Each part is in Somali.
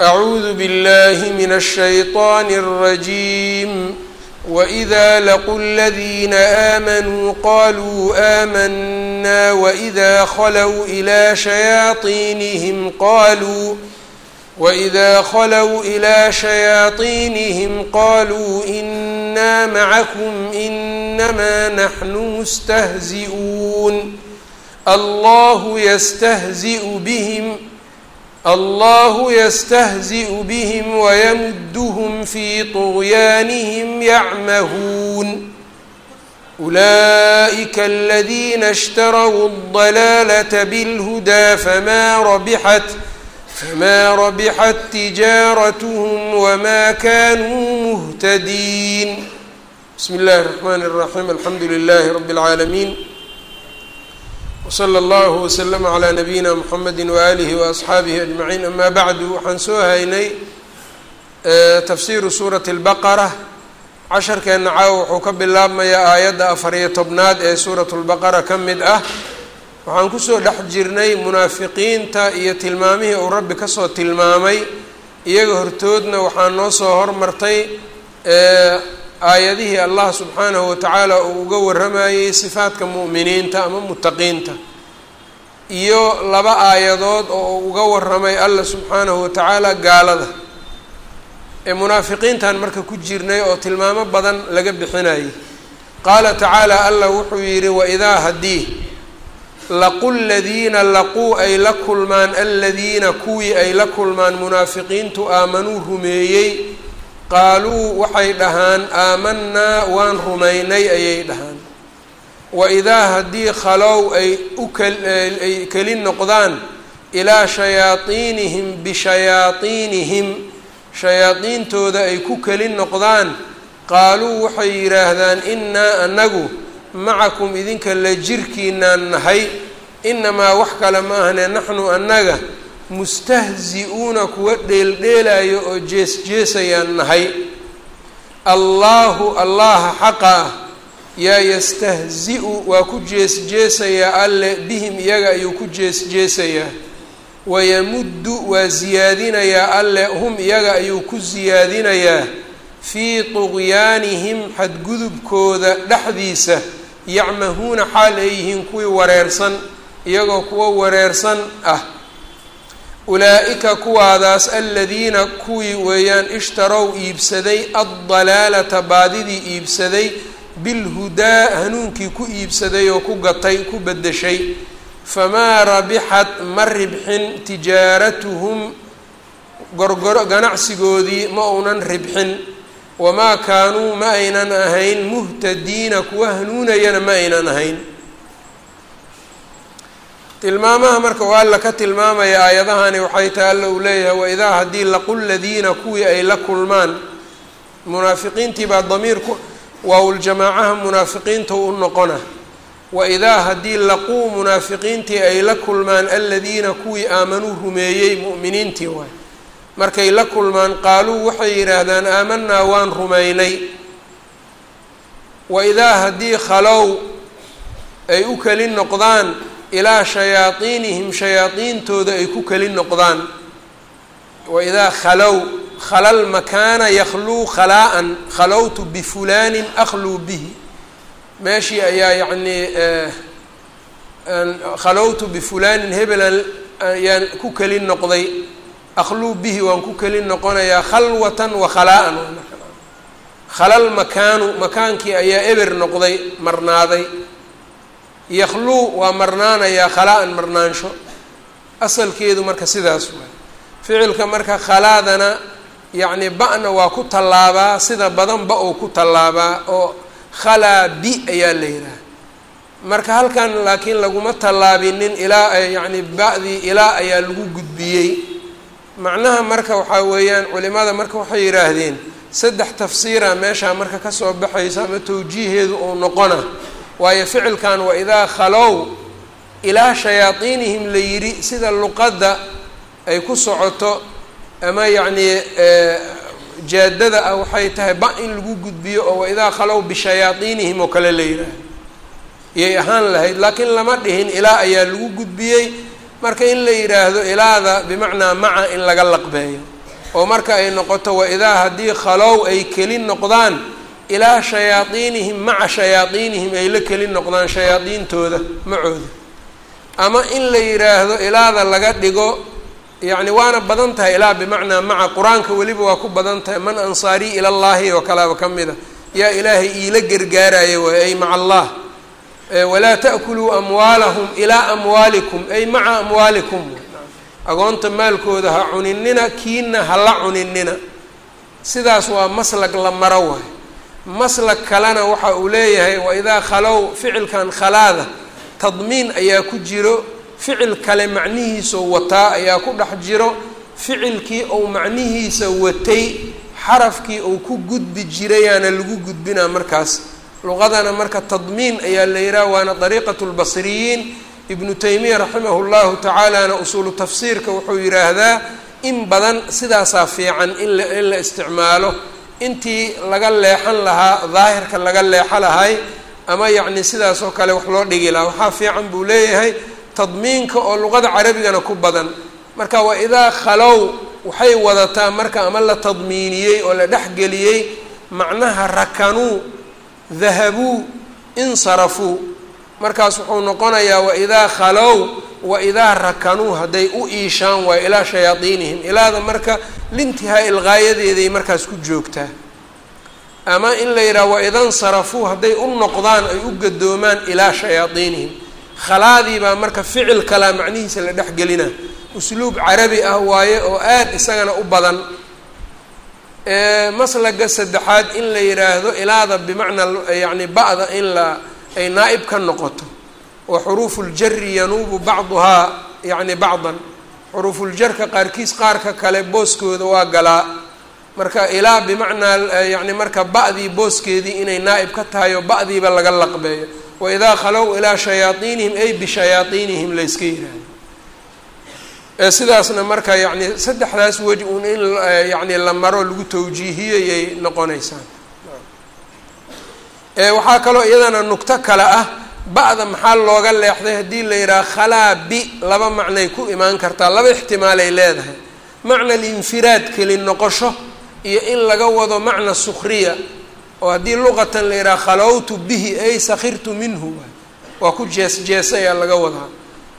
أعوذ بالله من الشيطان الرجيم وإذا لقوا الذين آمنوا قالوا آمنا وإذا خلوا إلى شياطينهم قالوا وإذا خلوا إلى شياطينهم قالوا إنا معكم إنما نحن مستهزئون الله يستهزئ بهم الله يستهزئ بهم ويمدهم في طغيانهم يعمهون أولئك الذين اشتروا الضلالة بالهدى فما ربحت فما ربحت تجارتهم وما كانوا مهتدين بسم الله الرحمن الرحيم الحمد لله رب العالمين wslى اllah wslm عlى nabiyina mxamedi waalihi waasxaabihi ajmaciin ama bacdu waxaan soo haynay tafsiiru suurati اlbaqara casharkeenna caawa wuxuu ka bilaabmayaa aayadda afariyo tobnaad ee suurat اlbaqara ka mid ah waxaan kusoo dhex jirnay munaafiqiinta iyo tilmaamihii uu rabbi kasoo tilmaamay iyaga hortoodna waxaa noo soo hormartay aayadihii allah subxaanahu watacaala uu uga waramayey sifaadka mu'miniinta ama mutaqiinta iyo laba aayadood oo uu uga waramay allah subxaanahu watacaala gaalada. Ee munaafiqiintan marka ku jirnay oo tilmaamo badan laga bixinayay. Qaala tacaala allah wuxuu yidhi waidaa haddii laqu ladiina laquu ay la kulmaan aladiina kuwii ay la kulmaan munaafiqiintu aamanuu rumeeyey qaaluu waxay dhahaan aamanaa waan rumaynay ayay dhahaan. Waidaa haddii khalow ay uay keli noqdaan ilaa shayaaiinihim bishayaaiinihim shayaadiintooda ay ku keli noqdaan qaaluu waxay yidhaahdaan innaa anagu macakum idinka la jirkiinaan nahay inamaa wax kale ma ahne naxnu annaga mustahzi-uuna kuwa dheeldheelayo oo jees-jeesayaan nahay. Allaahu allaha xaqa ah yaa yastahzi-u waa ku jees-jeesayaa alle bihim iyaga ayuu ku jees-jeesayaa wayamuddu waa siyaadinayaa alle hum iyaga ayuu ku siyaadinayaa fii tuqyaanihim xadgudubkooda dhexdiisa yacmahuuna xaal ay yihiin kuwii wareersan iyagoo kuwo wareersan ah ulaa-ika kuwaadaas aladiina kuwii weeyaan ishtarow iibsaday addalaalata baadidii iibsaday bilhudaa hanuunkii ku iibsaday oo ku gatay ku beddeshay. Famaa rabixat ma ribxin tijaaratuhum gorgoro ganacsigoodii ma uunan ribxin. Wamaa kaanuu ma aynan ahayn muhtadiina kuwa hanuunayana ma aynan ahayn tilmaamaha marka waa alla ka tilmaamaya aayadahani waxay tahay alla uu leeyahay waidaa haddii laqu ladiina kuwii ay la kulmaan. Munaafiqiintii baa damiirku waaw-ljamaacaha munaafiqiinta u noqona. Waidaa haddii laquu munaafiqiintii ay la kulmaan aladiina kuwii aamanuu rumeeyey mu'miniintii waay. Markay la kulmaan qaaluu waxay yidhaahdaan aamanaa waan rumaynay. Waidaa haddii khalow ay u keli noqdaan ilaa shayaaiinihim shayaadiintooda ay ku keli noqdaan. Waidaa khalow khalal makaana yakhluu khalaa'an khalowtu bifulaanin akhluu bihi. Meeshii ayaa yacnii khalowtu bifulaanin hebelan ayaan ku keli noqday. Akhluu bihi waan ku keli noqonayaa khalwatan wa khalaa'an khalal makaanu makaankii ayaa eber noqday marnaaday yakhluu waa marnaanayaa khalaa-an marnaansho. Asalkeedu marka sidaas waay ficilka marka khalaadana yacni ba-na waa ku tallaabaa sida badan ba uu ku tallaabaa oo khalaa bi ayaa la yidhaha marka halkan laakiin laguma tallaabinin ilaa yacni ba-dii ilaa ayaa lagu gudbiyey. Macnaha marka waxaa weeyaan culimada marka waxay yidhaahdeen saddex tafsiira meeshaa marka ka soo baxaysa ama tawjiiheedu uu noqona waayo ficilkan wa idaa khalow ilaa shayaadiinihim la yidhi sida luqadda ay ku socoto ama yacnii jaadada ah waxay tahay ba in lagu gudbiyo oo waidaa khalow bishayaadiinihim oo kale la yidhaaha iyay ahaan lahayd laakiin lama dhihin ilaa ayaa lagu gudbiyey. Marka in la yidhaahdo ilaada bimacnaa maca in laga laqbeeyo. Oo marka ay noqoto waidaa haddii khalow ay keli noqdaan ilaa shayaadiinihim maca shayaadiinihim ay la keli noqdaan shayaadiintooda macooda. Ama in la yidhaahdo ilaada laga dhigo yacni waana badan tahay ilaa bimacnaa maca qur'aanka weliba waa ku badan tahay man ansaarii ila llaahi oo kalaaba ka mid a yaa ilaahay iila gargaaraya waay ay maca allah. Walaa ta'kuluu amwaalahum ilaa amwaalikum ay maca amwaalikum. Agoonta maalkooda ha cuninina kiina hala cuninina sidaas waa maslag la maro waay maslag kalena waxa uu leeyahay waidaa khalow ficilkan khalaada. Tadmiin ayaa ku jiro ficil kale macnihiisao wataa ayaa ku dhex jiro ficilkii ou macnihiisa watay xarafkii uu ku gudbi jirayaana lagu gudbinaa markaas. Luqadana marka tadmiin ayaa la yidhaha waana dariiqatu lbasriyiin ibnu taymiya raximahu llahu tacaalana usuulu tafsiirka wuxuu yidhaahdaa in badan sidaasaa fiican in in la isticmaalo intii laga leexan lahaa daahirka laga leexo lahay ama yacni sidaas oo kale wax loo dhigi lahaa waxaa fiican buu leeyahay tadmiinka oo luqada carabigana ku badan. Marka wa idaa khalow waxay wadataa marka ama la tadmiiniyey oo la dhexgeliyey macnaha rakanuu dahabuu insarafuu markaas wuxuu noqonayaa waidaa khalow waidaa rakanuu hadday u iishaan waayo ilaa shayaadiinihim. Ilaada marka lintihaa ilgaayadeeday markaas ku joogtaa. Ama in la yidhaha waidansarafuu hadday u noqdaan ay u gadoomaan ilaa shayaadiinihim. Khalaadii baa marka ficil kalaa macnihiisa la dhexgelina usluub carabi ah waaye oo aada isagana u badan. Maslaga saddexaad in la yidhaahdo ilaada bimacnaa yacni ba-da in la ay naa-ib ka noqoto wa xuruufu ljari yanuubu bacduhaa yacni bacdan. Xuruufuljarka qaarkiis qaarka kale booskooda waa galaa. Marka ilaa bimacnaa yacni marka ba-dii booskeedii inay naa-ib ka tahay oo ba-diiba laga laqbeeyo. Waidaa khalow ilaa shayaaiinihim ay bishayaaiinihim layska yihahdo sidaasna marka yani saddexdaas wej un in yani la maro lagu tawjiihiyayay noqoneysaan waxaa kaloo iyadana nugto kale ah ba-da maxaa looga leexday haddii la yidhaha khalaa bi laba macnay ku imaan kartaa laba ixtimaalay leedahay. Macna alinfiraad keli noqosho iyo in laga wado macna sukriya oo haddii luqatan la yidhaha khalowtu bihi ay sakhirtu minhu waa ku jees jeesayaa laga wadaa.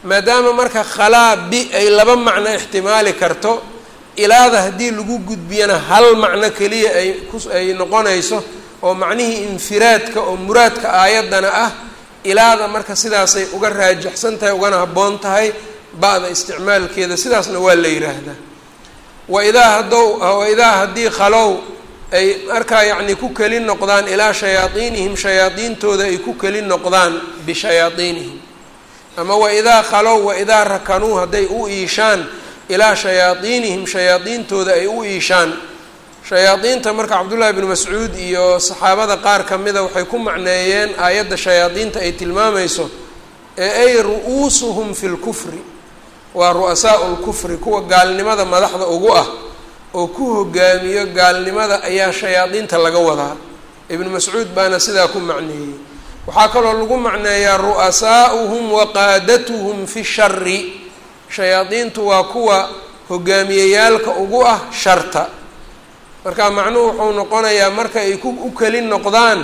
Maadaama marka khalaa bi ay laba macno ixtimaali karto ilaada haddii lagu gudbiyana hal macno keliya ay kuay noqonayso oo macnihii infiraadka oo muraadka aayaddana ah ilaada marka sidaasay uga raajaxsan tahay ugana habboon tahay ba-da isticmaalkeeda sidaasna waa la yidhaahdaa waidaa hadow waidaa haddii khalow ay markaa yacni ku keli noqdaan ilaa shayaadiinihim shayaadiintooda ay ku keli noqdaan bishayaadiinihim. Ama waidaa khalow waidaa rakanuu hadday u iishaan ilaa shayaadiinihim shayaadiintooda ay u iishaan shayaadiinta marka cabdullaahi bnu mascuud iyo saxaabada qaar ka mida waxay ku macneeyeen aayadda shayaadiinta ay tilmaamayso ee ay ru-uusuhum fi lkufri waa ru-asaau lkufri kuwa gaalnimada madaxda ugu ah oo ku hogaamiyo gaalnimada ayaa shayaadiinta laga wadaa. Ibnu mascuud baana sidaa ku macneeyey. Waxaa kaloo lagu macneeyaa ru-asaa'uhum wa qaadatuhum fi shari shayaadiintu waa kuwa hogaamiyeyaalka ugu ah sharta marka macnuhu wuxuu noqonayaa marka ay u keli noqdaan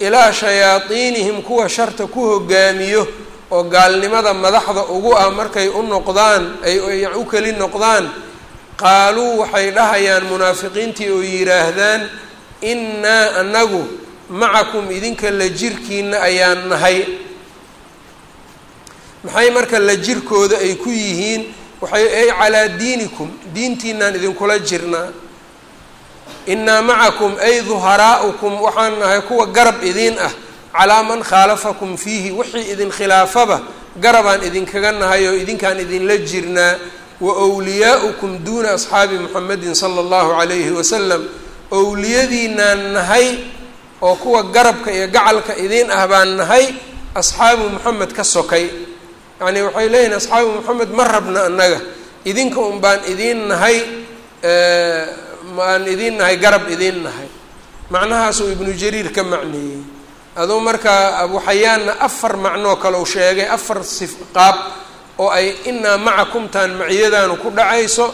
ilaa shayaadiinihim kuwa sharta ku hogaamiyo oo gaalnimada madaxda ugu ah markay u noqdaan ay u keli noqdaan qaaluu waxay dhahayaan munaafiqiintii oo yidhaahdaan innaa anagu macakum idinka la jirkiina ayaan nahay. Maxay marka la jirkooda ay ku yihiin? Waxay ay calaa diinikum diintiinaan idinkula jirnaa innaa macakum ay duharaa'ukum waxaan nahay kuwa garab idiin ah calaa man khaalafakum fiihi wixii idin khilaafaba garabaan idinkaga nahay oo idinkaan idinla jirnaa wa wliyaa'ukum duuna asxaabi muxamedin sala allahu calayhi wasalam owliyadiinaan nahay oo kuwa garabka iyo gacalka idiin ah baan nahay asxaabu moxamed ka sokay. Yacnii waxay leeyihiin asxaabu moxamed ma rabna annaga. Idinka un baan idiin nahay maan idiin nahay garab idiin nahay macnahaasuu ibnu jariir ka macneeyey aduu markaa abu xayaanna afar macnoo kale u sheegay afar sif qaab oo ay inaa macakumtaan maciyadaanu ku dhacayso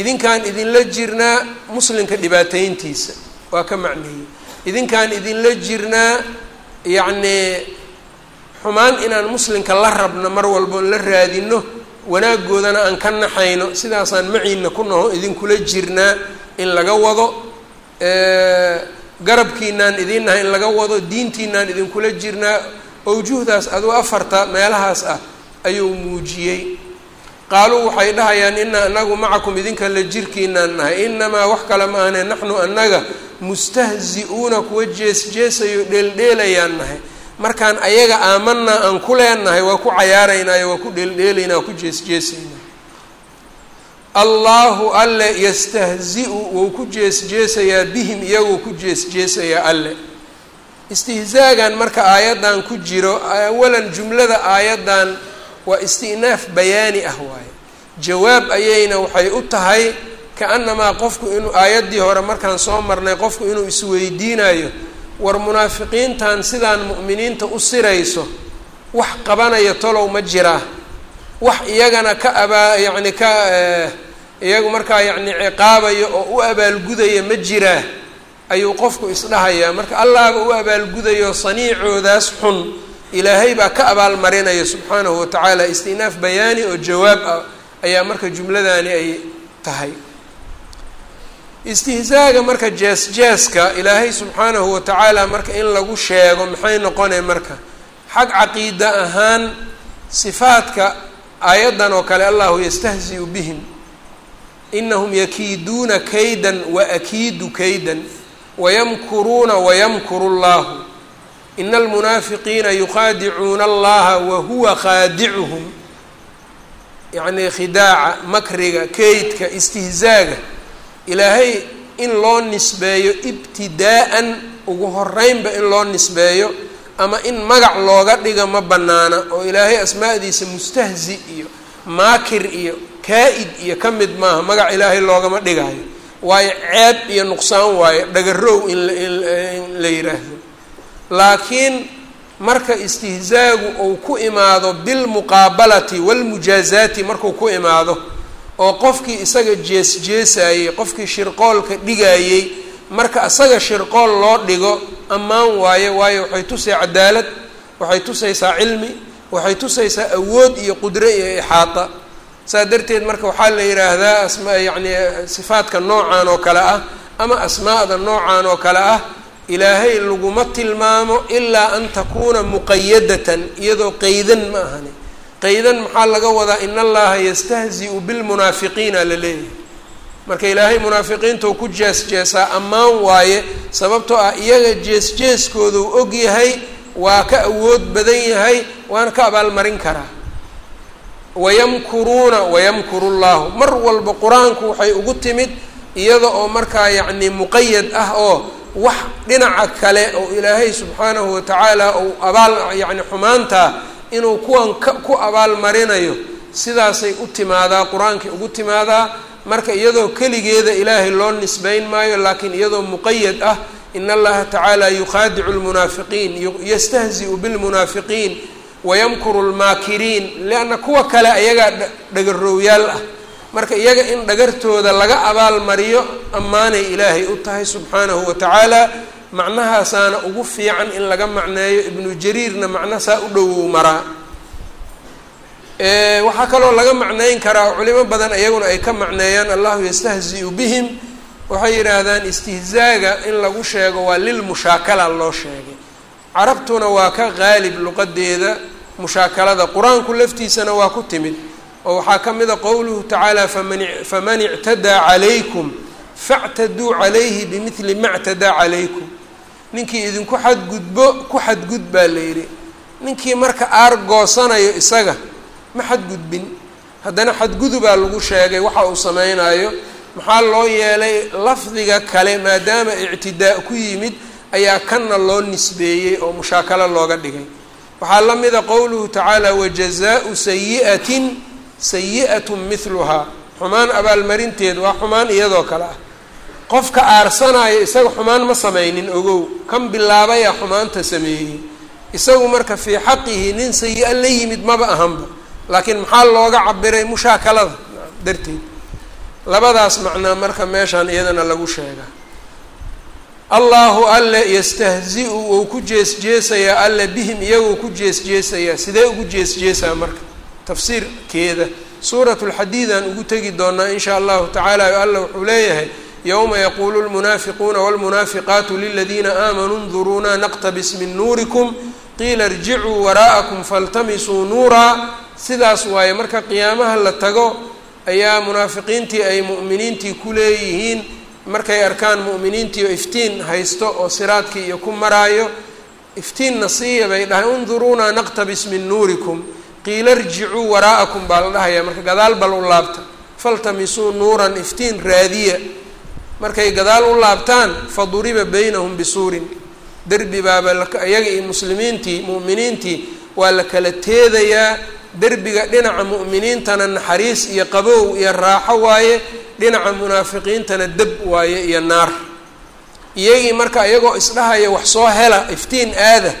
idinkaan idinla jirnaa muslimka dhibaateyntiisa waa ka macneeyey idinkaan idinla jirnaa yacnii xumaan inaan muslimka la rabno mar walboon la raadino wanaagoodana aan ka naxayno sidaasaan maciina ku naho idinkula jirnaa in laga wado garabkiinaan idin nahay in laga wado diintiinaan idinkula jirnaa owjuhdaas aduu afarta meelahaas ah ayuu muujiyey. Qaaluu waxay dhahayaan ina anagu macakum idinka la jirkiinaan nahay. Inamaa wax kale ma ahne naxnu annaga mustahzi-uuna kuwa jees jeesayo dheeldheelayaan nahay. Markaan ayaga aamanaa aan ku leenahay waa ku cayaaraynaayo waa ku dheeldheelaynaa ku jeesjeesaynaa allaahu alle yastahzi-u wou ku jeesjeesayaa bihim iyagoo ku jeesjeesayaa alle. Istihzaagan marka aayaddan ku jiro awalan jumlada aayaddan waa isti'naaf bayaani ah waaye. Jawaab ayayna waxay u tahay ka-annamaa qofku inuu aayaddii hore markaan soo marnay qofku inuu isweydiinayo war munaafiqiintan sidaan mu'miniinta u sirayso wax qabanaya tolow ma jiraa wax iyagana ka abaa yacni ka iyagu markaa yacni ciqaabayo oo u abaalgudaya ma jiraa ayuu qofku isdhahayaa. Marka allahba u abaalgudayo saniicoodaas xun ilaahay baa ka abaalmarinaya subxaanahu watacaala istinaaf bayaani oo jawaab ah ayaa marka jumladani ay tahay. Istihzaaga marka jees-jeeska ilaahay subxaanahu watacaala marka in lagu sheego maxay noqonay marka? Xag caqiida ahaan sifaadka aayaddan oo kale allahu yastahzi-u bihim. Inahum yakiiduuna kaydan wa akiidu kaydan wayamkuruuna wayamkuru llahu ina almunaafiqiina yuqaadicuuna allaha wahuwa khaadicuhum yacnii khidaaca makriga keydka istihzaaga. Ilaahay in loo nisbeeyo ibtidaa'an ugu horeynba in loo nisbeeyo ama in magac looga dhiga ma bannaana oo ilaahay asmaa'diisa mustahzi iyo maakir iyo kaa-id iyo ka mid maaha magac ilaahay loogama dhigaayo. Waayo ceeb iyo nuqsaan waayo dhagarow in la yidhaahdo laakiin marka istihzaagu uu ku imaado bilmuqaabalati walmujaazaati markuu ku imaado oo qofkii isaga jees-jeesayey qofkii shirqoolka dhigayey marka isaga shirqool loo dhigo ammaan waayo waayo waxay tusay cadaalad waxay tusaysaa cilmi waxay tusaysaa awood iyo qudro iyo ixaata. Saa darteed marka waxaa la yidhaahdaa asma yacni sifaadka noocan oo kale ah ama asmaa'da noocan oo kale ah ilaahay laguma tilmaamo ilaa an takuuna muqayadatan iyadoo qeydan ma ahani. Qeydan maxaa laga wadaa? In allaha yastahzi-u bilmunaafiqiina la leeyahay marka ilaahay munaafiqiintuu ku jees-jeesaa ammaan waaye sababtoo ah iyaga jees-jeeskoodu og yahay waa ka awood badan yahay waana ka abaalmarin karaa. Wayamkuruuna wayamkuru llahu mar walba qur'aanku waxay ugu timid iyada oo markaa yacni muqayad ah oo wax dhinaca kale oo ilaahay subxaanahu watacaala uu abaal yacni xumaantaa inuu kuwan ka ku abaalmarinayo sidaasay u timaadaa qur'aankay ugu timaadaa marka iyadoo keligeeda ilaahay loo nisbeyn maayo laakiin iyadoo muqayad ah in allaha tacaala yukhaadicu lmunaafiqiin yastahzi-u bilmunaafiqiin wayamkuru lmaakiriin lianna kuwa kale ayagaa dhagarowyaal ah. Marka iyaga in dhagartooda laga abaalmariyo ammaanay ilaahay u tahay subxaanahu wa tacaala macnahaasaana ugu fiican in laga macneeyo ibnu jariirna macna saa u dhowow maraa waxaa kaloo laga macneyn karaa culimo badan iyaguna ay ka macneeyaan allahu yastahzi-u bihim. Waxay yidhaahdaan istihzaaga in lagu sheego waa lilmushaakala loo sheegay. Carabtuna waa ka qaalib luqadeeda mushaakalada qur'aanku laftiisana waa ku timid. Oo waxaa ka mid a qowluhu tacaala faman ictadaa calaykum factaduu calayhi bimidli ma ctadaa calaykum. Ninkii idinku xadgudbo ku xadgud baa la yidhi. Ninkii marka aar goosanayo isaga ma xadgudbin. Haddana xadgudubaa lagu sheegay waxa uu sameynaayo maxaa loo yeelay lafdiga kale maadaama ictidaa ku yimid ayaa kanna loo nisbeeyey oo mushaakalo looga dhigay. Waxaa la mida qowluhu tacaala wajazaau sayi'atin sayi'atun mihluhaa xumaan abaalmarinteed waa xumaan iyadoo kale ah. Qofka aarsanaayo isaga xumaan ma sameynin ogow. Kan bilaabayaa xumaanta sameeyey. Isagu marka fii xaqihi nin sayi-a la yimid maba ahanba laakiin maxaa looga cabiray mushaakalada? Darteed labadaas macnaa marka meeshaan iyadana lagu sheegaa. Allahu alle yastahzi-u wou ku jees-jeesayaa alle bihim iyagoo ku jees-jeesayaa sidee ugu jees-jeesaa marka? Tafsiirkeeda suuratu lxadiid aan ugu tegi doonaa in shaa allahu tacaala alla wuxuu leeyahay yowma yaquulu lmunaafiquuna walmunaafiqaatu liladiina aamanuu nduruuna naqtabis min nuurikum qiila irjicuu waraa'akum faltamisuu nuuraa sidaas waaye marka qiyaamaha la tago ayaa munaafiqiintii ay mu'miniintii ku leeyihiin markay arkaan mu'miniintii iftiin haysto oo siraadkii iyo ku maraayo iftiinna siiya bay dhahay unduruunaa naqtabis min nuurikum. Qiila irjicuu waraa'akum baa la dhahayaa marka gadaal bal u laabta. Faltamisuu nuuran iftiin raadiya. Markay gadaal u laabtaan faduriba baynahum bisuurin. Derbi baaba iyaga iyo muslimiintii mu'miniintii waa la kala teedayaa derbiga dhinaca mu'miniintana naxariis iyo qabow iyo raaxo waaye dhinaca munaafiqiintana deb waaye iyo naar. Iyagii marka iyagoo isdhahaya wax soo hela iftiin aada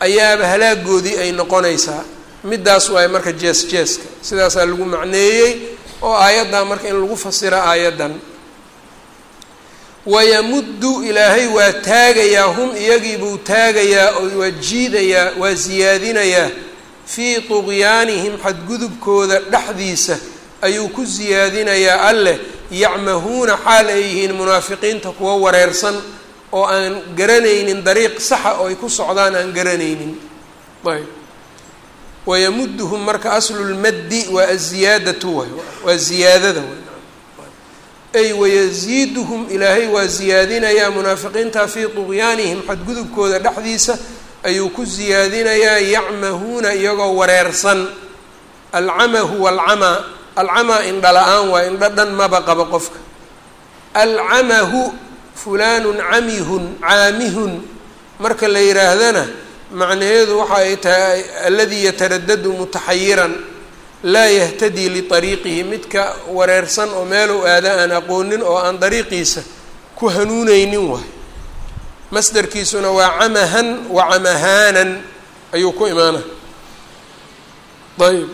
ayaaba halaagoodii ay noqonaysaa. Middaas waaye marka jees jeeska. Sidaasaa lagu macneeyey oo aayaddaa marka in lagu fasiro aayaddan. Wayamuddu ilaahay waa taagayaa hum iyagiibuu taagayaa oo waa jiidayaa waa siyaadinayaa fii tuqyaanihim xadgudubkooda dhexdiisa ayuu ku siyaadinayaa alleh yacmahuuna xaal ay yihiin munaafiqiinta kuwa wareersan oo aan garanaynin dariiq saxa oo ay ku socdaan aan garanaynin. Ayb. Wayamudduhum marka aslulmaddi waa aziyaadatu way waa ziyaadada way. Ay wayasiiduhum ilaahay waa siyaadinayaa munaafiqiinta fii tuqyaanihim xadgudubkooda dhexdiisa ayuu ku siyaadinayaa yacmahuuna iyagoo wareersan. Alcama huwa alcamaa indha la'aan waa indho dhan maba qabo qofka. Alcamahu fulaanun camihun caamihun. Marka la yidhaahdana macnaheedu waxa ay tahay aladii yataradadu mutaxayiran laa yahtadii liariiqihi midka wareersan oo meeluu aada aan aqoonin oo aan dariiqiisa ku hanuuneynin waay masdarkiisuna waa camahan wa camahaanan ayuu ku imaana ayb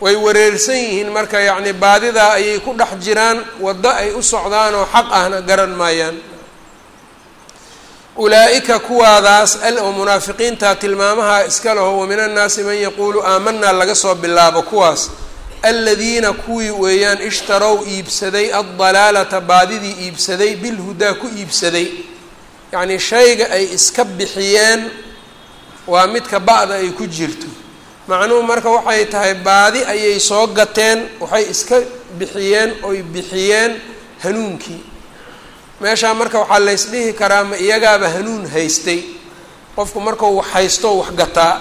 way wareersan yihiin marka yacni baadidaa ayay ku dhex jiraan waddo ay u socdaanoo xaq ahna garan maayaan. Ulaa-ika kuwaadaas al oo munaafiqiinta tilmaamaha iska leho wa min annaasi man yaquulu aamanaa laga soo bilaabo kuwaas aladiina kuwii weeyaan ishtarow iibsaday addalaalata baadidii iibsaday bilhudaa ku iibsaday yacnii shayga ay iska bixiyeen waa midka ba-da ay ku jirto macnuhu marka waxay tahay baadi ayay soo gateen waxay iska bixiyeen oy bixiyeen hanuunkii meeshaa marka waxaa laysdhihi karaa ma iyagaaba hanuun haystay qofku markau wax haysto wax gataa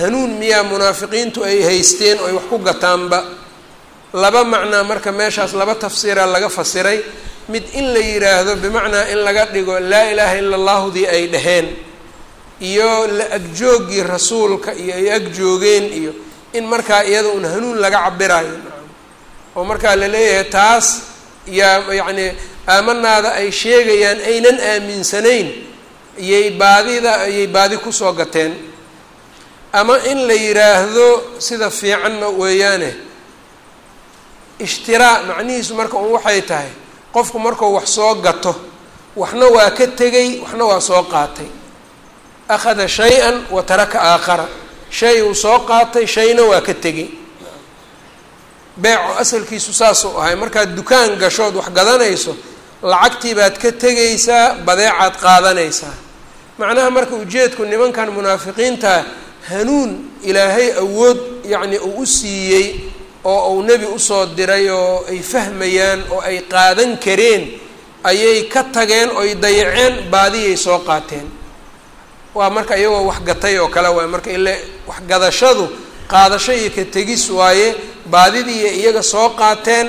hanuun miyaa munaafiqiintu ay haysteen oy wax ku gataanba? Laba macnaa marka meeshaas laba tafsiira laga fasiray. Mid in la yidhaahdo bimacnaa in laga dhigo laa ilaaha ila allahdii ay dhaheen. Iyo la agjooggii rasuulka iyo ay agjoogeen iyo in markaa iyada un hanuun laga cabirayo oo markaa la leeyahay taas yaa yacnii aamanaada ay sheegayaan aynan aaminsanayn. Iyay baadida ayay baadi ku soo gateen ama in la yidhaahdo sida fiicanna weeyaane ishtiraa macnihiisu marka un waxay tahay qofku markuu wax soo gato waxna waa ka tegay waxna waa soo qaatay. Akhada shay-an wa taraka aakhara. Shay uu soo qaatay shayna waa ka tegay beeco asalkiisu saasuu ahay. Markaad dukaan gashood wax gadanayso lacagtii baad ka tegaysaa badeecaad qaadanaysaa. Macnaha marka ujeedku nimankan munaafiqiinta hanuun ilaahay awood yacni uu u siiyey oo uu nebi u soo diray oo ay fahmayaan oo ay qaadan kareen ayay ka tageen oy dayaceen baadiyay soo qaateen. Waa marka iyagoo wax gatay oo kale waay marka ile waxgadashadu qaadasho iyo ka tegis waaye baadidii iyaga soo qaateen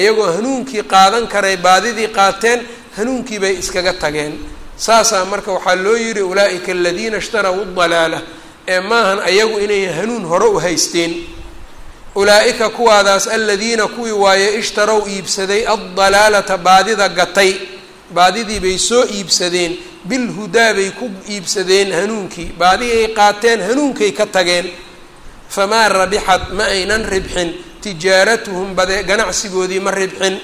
iyagoo hanuunkii qaadan karay baadidii qaateen hanuunkii bay iskaga tageen. Saasaa marka waxaa loo yihi ulaa-ika aladiina ishtaraw dalaala ee maahan ayagu inay hanuun hore u haysteen. Ulaa-ika kuwaadaas aladiina kuwii waaye ishtarow iibsaday addalaalata baadida gatay. Baadidii bay soo iibsadeen bilhudaa bay ku iibsadeen hanuunkii. Baadiay qaateen hanuunkay ka tageen. Famaa rabixat ma aynan ribxin. Tijaaratuhum bade ganacsigoodii ma ribxin.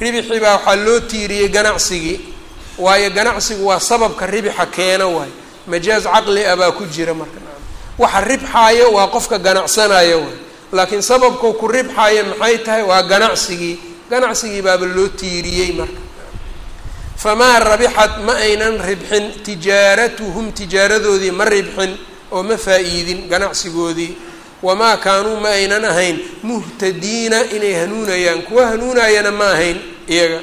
Ribixi baa waxaa loo tiiriyey ganacsigii. Waayo ganacsigu waa sababka ribixa keena waayo majaaz caqli ah baa ku jira marka. Waxa ribxaayo waa qofka ganacsanayo waay laakiin sababkau ku ribxaayo maxay tahay? Waa ganacsigii. Ganacsigii baaba loo tiiriyey marka. Famaa rabixat ma aynan ribxin tijaaratuhum tijaaradoodii ma ribxin oo ma faa-iidin ganacsigoodii. Wamaa kaanuu ma aynan ahayn muhtadiina inay hanuunayaan. Kuwa hanuunayana ma ahayn iyaga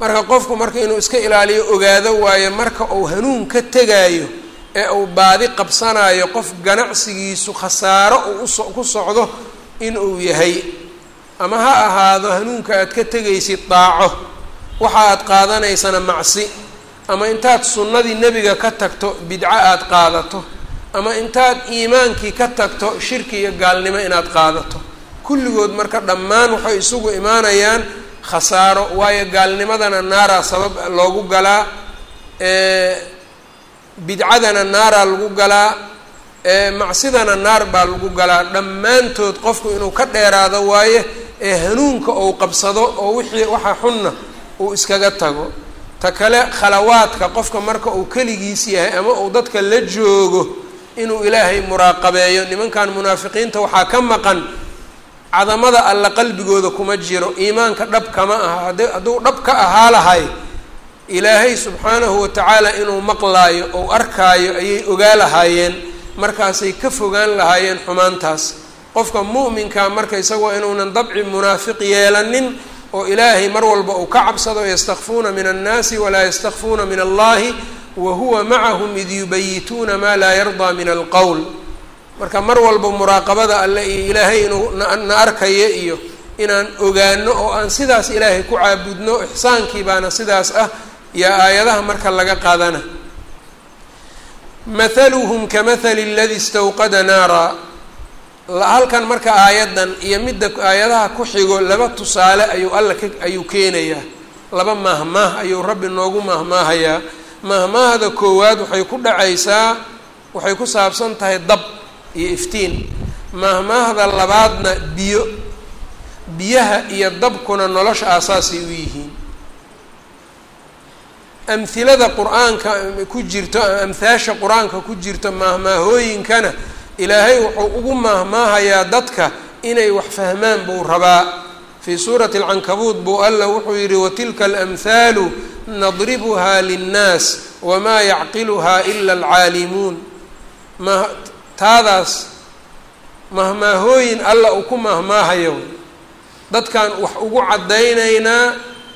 marka qofku marka inuu iska ilaaliyo ogaado waayo marka uu hanuun ka tegaayo ee uu baadi qabsanayo qof ganacsigiisu khasaaro uu uso ku socdo inuu yahay. Ama ha ahaado hanuunka aad ka tegaysid daaco waxa aad qaadanaysana macsi. Ama intaad sunnadii nebiga ka tagto bidco aada qaadato. Ama intaad iimaankii ka tagto shirki iyo gaalnimo inaad qaadato. Kulligood marka dhammaan waxay isugu imaanayaan khasaaro waayo gaalnimadana naaraa sabab loogu galaa bidcadana naaraa lagu galaa macsidana naar baa lagu galaa. Dhammaantood qofku inuu ka dheeraado waaye ee hanuunka ou qabsado oo wixii waxa xunna uu iskaga tago. Ta kale khalawaadka qofka marka uu keligiis yahay ama uu dadka la joogo inuu ilaahay muraaqabeeyo. Nimankan munaafiqiinta waxaa ka maqan cadamada alla qalbigooda kuma jiro iimaanka dhab kama aha. Hadduu dhab ka ahaa lahay ilaahay subxaanahu watacaala inuu maqlaayo ou arkaayo ayay ogaa lahaayeen markaasay ka fogaan lahaayeen xumaantaas. Qofka mu'minka marka isagoo inuunan dabci munaafiq yeelanin oo ilaahay mar walba uu ka cabsado yastakfuuna min annaasi walaa yastakfuuna min allahi wa huwa macahum id yubayituuna maa laa yardaa min alqowl marka mar walba muraaqabada alle iyo ilaahay inuu na arkayo iyo inaan ogaano oo aan sidaas ilaahay ku caabudno ixsaankii baana sidaas ah iyo aayadaha marka laga qaadana. Mathaluhum kamahali aladi istawqada naara. Halkan marka aayaddan iyo midda aayadaha ku xigo laba tusaale ayuu alla ayuu keenayaa. Laba mahmaah ayuu rabbi noogu mahmaahayaa mahmaahda koowaad waxay ku dhacaysaa waxay ku saabsan tahay dab iyo iftiin. Mahmaahda labaadna biyo biyaha iyo dabkuna nolosha aasaasay u yihiin. Amhilada qur'aanka ku jirto amhaasha qur'aanka ku jirto mahmaahooyinkana ilaahay wuxuu ugu mahmaahayaa dadka inay wax fahmaan buu rabaa. Fii suurati alcankabuud buu alla wuxuu yidhi watilka alamhaalu nadribuha linnaas wamaa yacqiluhaa ila alcaalimuun taadaas mahmaahooyin alla uu ku mahmaahayo. Dadkan wax ugu caddaynaynaa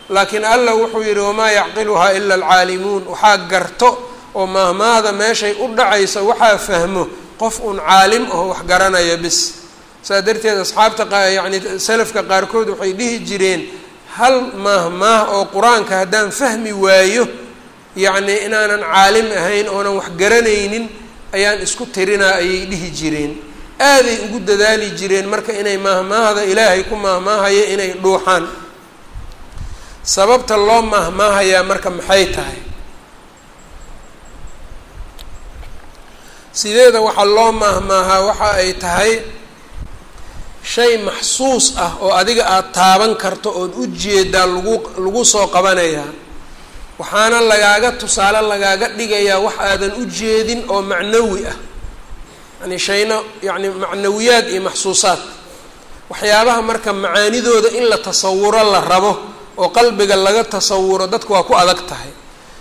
laakiin alla wuxuu yidhi wamaa yacqiluhaa ila alcaalimuun. Waxaa garto oo mahmaahda meeshay u dhacayso waxaa fahmo qof uun caalim aho wax garanaya bis. Saa darteed asxaabta yacni salafka qaarkood waxay dhihi jireen hal mahmaah oo qur'aanka haddaan fahmi waayo yacni inaanan caalim ahayn oonan wax garanaynin ayaan isku tirinaa ayay dhihi jireen. Aaday ugu dadaali jireen marka inay mahmaahda ilaahay ku mahmaahaya inay dhuuxaan. Sababta loo mahmaahayaa marka maxay tahay? Sideeda waxaa loo mahmaahaa waxa ay tahay shay maxsuus ah oo adiga aada taaban karto ood u jeedaa lagu lagu soo qabanayaa waxaana lagaaga tusaale lagaaga dhigayaa wax aadan u jeedin oo macnawi ah. Yani shayna yacni macnawiyaad iyo maxsuusaad. Waxyaabaha marka macaanidooda in la tasawuro la rabo oo qalbiga laga tasawuro dadku waa ku adag tahay.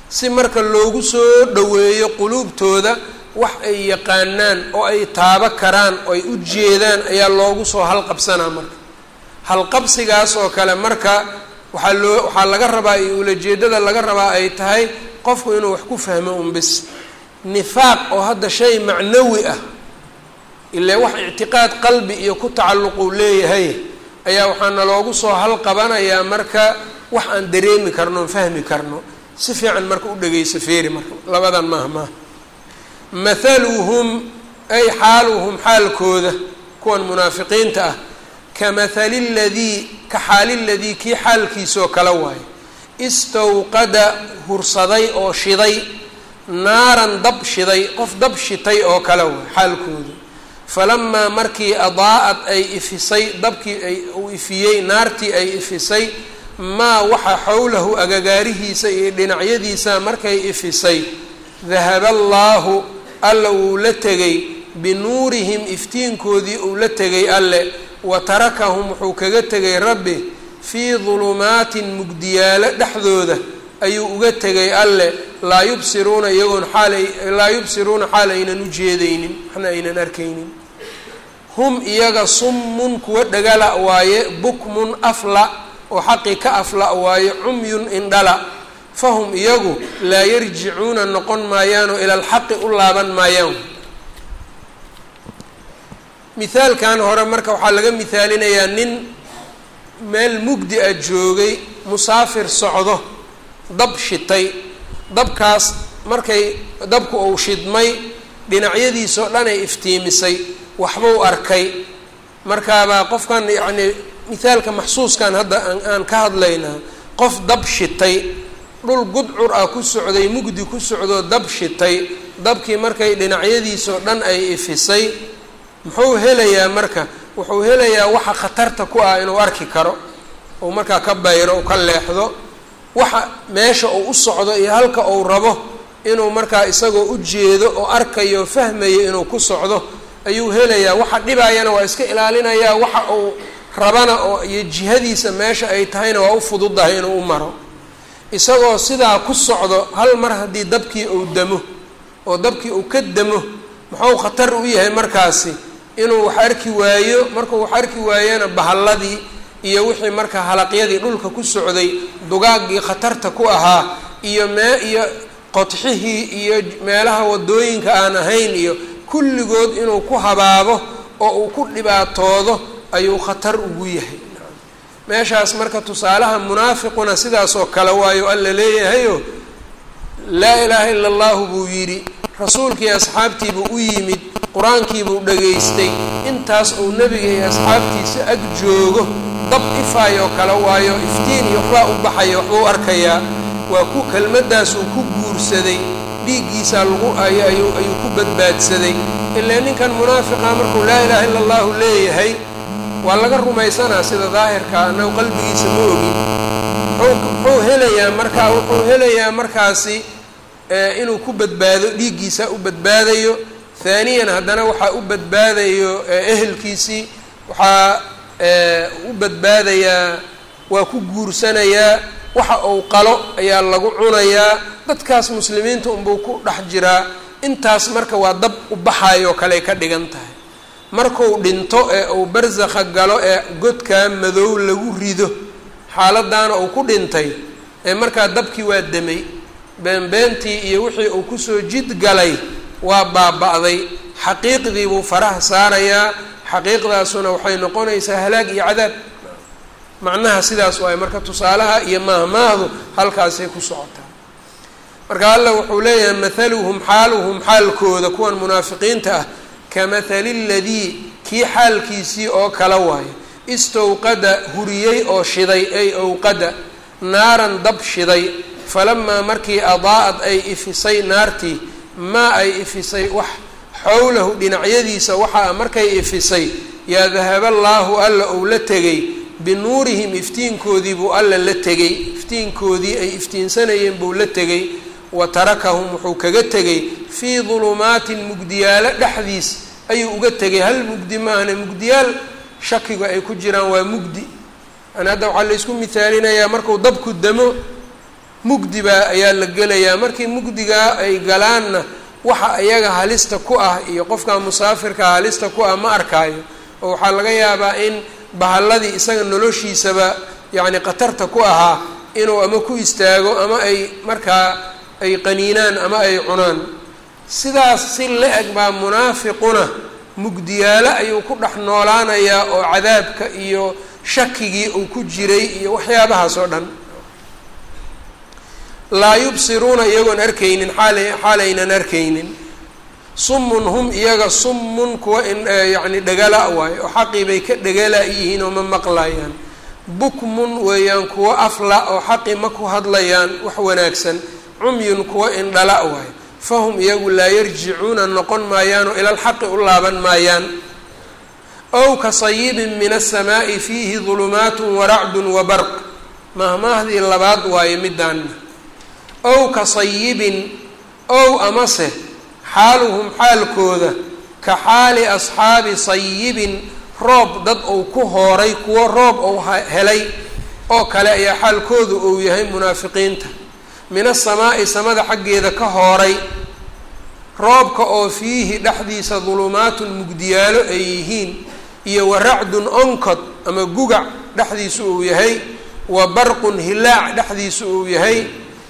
Si marka loogu soo dhoweeyo quluubtooda wax ay yaqaanaan oo ay taabo karaan oo ay u jeedaan ayaa loogu soo halqabsanaa marka. Halqabsigaas oo kale marka waxaa loo waxaa laga rabaa iyo ulajeedada laga rabaa ay tahay qofku inuu wax ku fahmo un bis. Nifaaq oo hadda shay macnawi ah ilaa wax ictiqaad qalbi iyo ku tacalluquu leeyahay ayaa waxaana loogu soo halqabanayaa marka wax aan dareemi karno on fahmi karno. Si fiican marka u dhegeyso feeri marka labadan mahmaah mathaluhum ay xaaluhum xaalkooda kuwan munaafiqiinta ah ka mathali ladii ka xaali ladii kii xaalkiisoo kala waayo istawqada hursaday oo shiday naaran dab shiday qof dab shitay oo kale waayo xaalkooda falamaa markii adaa'ad ay ifisay dabkii ay uu ifiyey naartii ay ifisay maa waxa xowlahu agagaarihiisa iyo dhinacyadiisa markay ifisay dahaba allaahu alla wuu la tegay binuurihim iftiinkoodii uu la tegay alle wa tarakahum wuxuu kaga tegay rabbi fii dulumaatin mugdiyaalo dhexdooda ayuu uga tegay alle laa yubsiruuna iyagoon xaalay laa yubsiruuna xaal aynan u jeedaynin waxna aynan arkaynin. Hum iyaga summun kuwa dhagala waaye bukmun afla oo xaqi ka afla waaye cumyun indhala. Fahum iyagu laa yarjicuuna noqon maayaanoo ila alxaqi u laaban maayaan mithaalkan hore marka waxaa laga mithaalinayaa nin meel mugdi a joogay musaafir socdo dab shitay. Dabkaas markay dabku uu shidmay dhinacyadiisoo dhan ay iftiimisay waxbuu arkay. Markaabaa qofkan yacnii mithaalka maxsuuskan hadda aan ka hadlaynaa qof dab shitay dhul gudcur ah ku socday mugdi ku socdoo dab shitay. Dabkii markay dhinacyadiisoo dhan ay ifisay muxuu helayaa marka? Wuxuu helayaa waxa khatarta ku ah inuu arki karo uu markaa ka bayro u ka leexdo waxa meesha uu u socdo iyo halka uu rabo inuu markaa isagoo u jeedo oo arkayo fahmayo inuu ku socdo ayuu helayaa. Waxa dhibayana waa iska ilaalinayaa waxa uu rabana oo iyo jihadiisa meesha ay tahayna waa u fududahay inuu u maro. Isagoo sidaa ku socdo hal mar haddii dabkii uu damo oo dabkii uu ka damo muxuu khatar u yahay markaasi inuu wax arki waayo markuu wax arki waayona bahalladii iyo wixii marka halaqyadii dhulka ku socday dugaaggii khatarta ku ahaa iyo mee iyo qodxihii iyo meelaha waddooyinka aan ahayn iyo kulligood inuu ku habaabo oo uu ku dhibaatoodo ayuu khatar ugu yahay. Meeshaas marka tusaalaha munaafiquna sidaasoo kale waayo alla leeyahayo laa ilaaha ila allahu buu yidhi. Rasuulkii asxaabtiibuu u yimid qur'aankiibuu dhegaystay. Intaas uu nebiga iyo asxaabtiisa ag joogo dab ifaayoo kale waayo iftiin iyo waxbaa u baxaya waxbuu arkayaa. Waa ku kelmaddaasuu ku guursaday dhiiggiisaa lagu ayuu ku badbaadsaday. Ilaa ninkan munaafiqa markuu laa ilaaha ila allahu leeyahay waa laga rumaysanaa sida daahirkaa annagu qalbigiisa ma ogin muxuu helayaa markaa wuxuu helayaa markaasi inuu ku badbaado dhiiggiisa u badbaadayo. Haaniyan haddana waxaa u badbaadayo ehelkiisii waxaa u badbaadayaa waa ku guursanayaa waxa uu qalo ayaa lagu cunayaa dadkaas muslimiinta unbuu ku dhex jiraa. Intaas marka waa dab u baxayo kaley ka dhigan tahay. Markuu dhinto ee uu barsakha galo ee godkaa madow lagu rido xaaladaana uu ku dhintay ee markaa dabkii waa demay beenbeentii iyo wixii uu ku soo jid galay waa baaba-day. Xaqiiqdii buu faraha saarayaa. Xaqiiqdaasuna waxay noqonaysaa halaag iyo cadaab. Macnaha sidaas waay marka tusaalaha iyo maahmaahdu halkaasay ku socotaa. Marka alla wuxuu leeyahay mathaluhum xaaluhum xaalkooda kuwan munaafiqiinta ah kamahali ladii kii xaalkiisii oo kala waayo istowqada huriyey oo shiday ay owqada naaran dab shiday falamaa markii adaa'ad ay ifisay naartii maa ay ifisay wax xowlahu dhinacyadiisa waxaa markay ifisay yaa dahaba allaahu alla ou la tegay binuurihim iftiinkoodii buu alla la tegay iftiinkoodii ay iftiinsanayeen buu la tegay wa tarakahum wuxuu kaga tegay fii dulumaatin mugdiyaalo dhexdiis ayuu uga tegay hal mugdi maahne mugdiyaal shakiga ay ku jiraan waa mugdi an hadda waxaa laysku mithaalinayaa marku dabku damo mugdi baa ayaa la gelayaa. Markii mugdigaa ay galaanna waxa iyaga halista ku ah iyo qofka musaafirka halista ku ah ma arkaayo. Oo waxaa laga yaabaa in bahalladii isaga noloshiisaba yacni khatarta ku ahaa inuu ama ku istaago ama ay markaa ay qaniinaan ama ay cunaan. Sidaas si la-eg baa munaafiquna mugdiyaalo ayuu ku dhex noolaanayaa oo cadaabka iyo shakigii uu ku jiray iyo waxyaabahaas oo dhan laa yubsiruuna iyagoon arkaynin xaala xaalaynan arkaynin. Summun hum iyaga summun kuwa yacni dhagala waayo oo xaqii bay ka dhagala yihiin oo ma maqlayaan. Bukmun weeyaan kuwa afla oo xaqii ma ku hadlayaan wax wanaagsan. Cumyun kuwa indhala waayo. Fahum iyagu laa yarjicuuna noqon maayaanoo ilalxaqi u laaban maayaan. Ow ka sayibin min asamaa'i fiihi dulumaatun waracdun wabarq mahmaahdii labaad waaye midaanna ow ka sayibin ow amase xaaluhum xaalkooda ka xaali asxaabi sayibin roob dad uu ku hooray kuwo roob uu helay oo kale ayaa xaalkoodu uu yahay munaafiqiinta. Min asamaa'i samada xaggeeda ka hooray roobka oo fiihi dhexdiisa dulumaatun mugdiyaalo ay yihiin iyo wa racdun onkod ama gugac dhexdiisu uu yahay wa barqun hilaac dhexdiisu uu yahay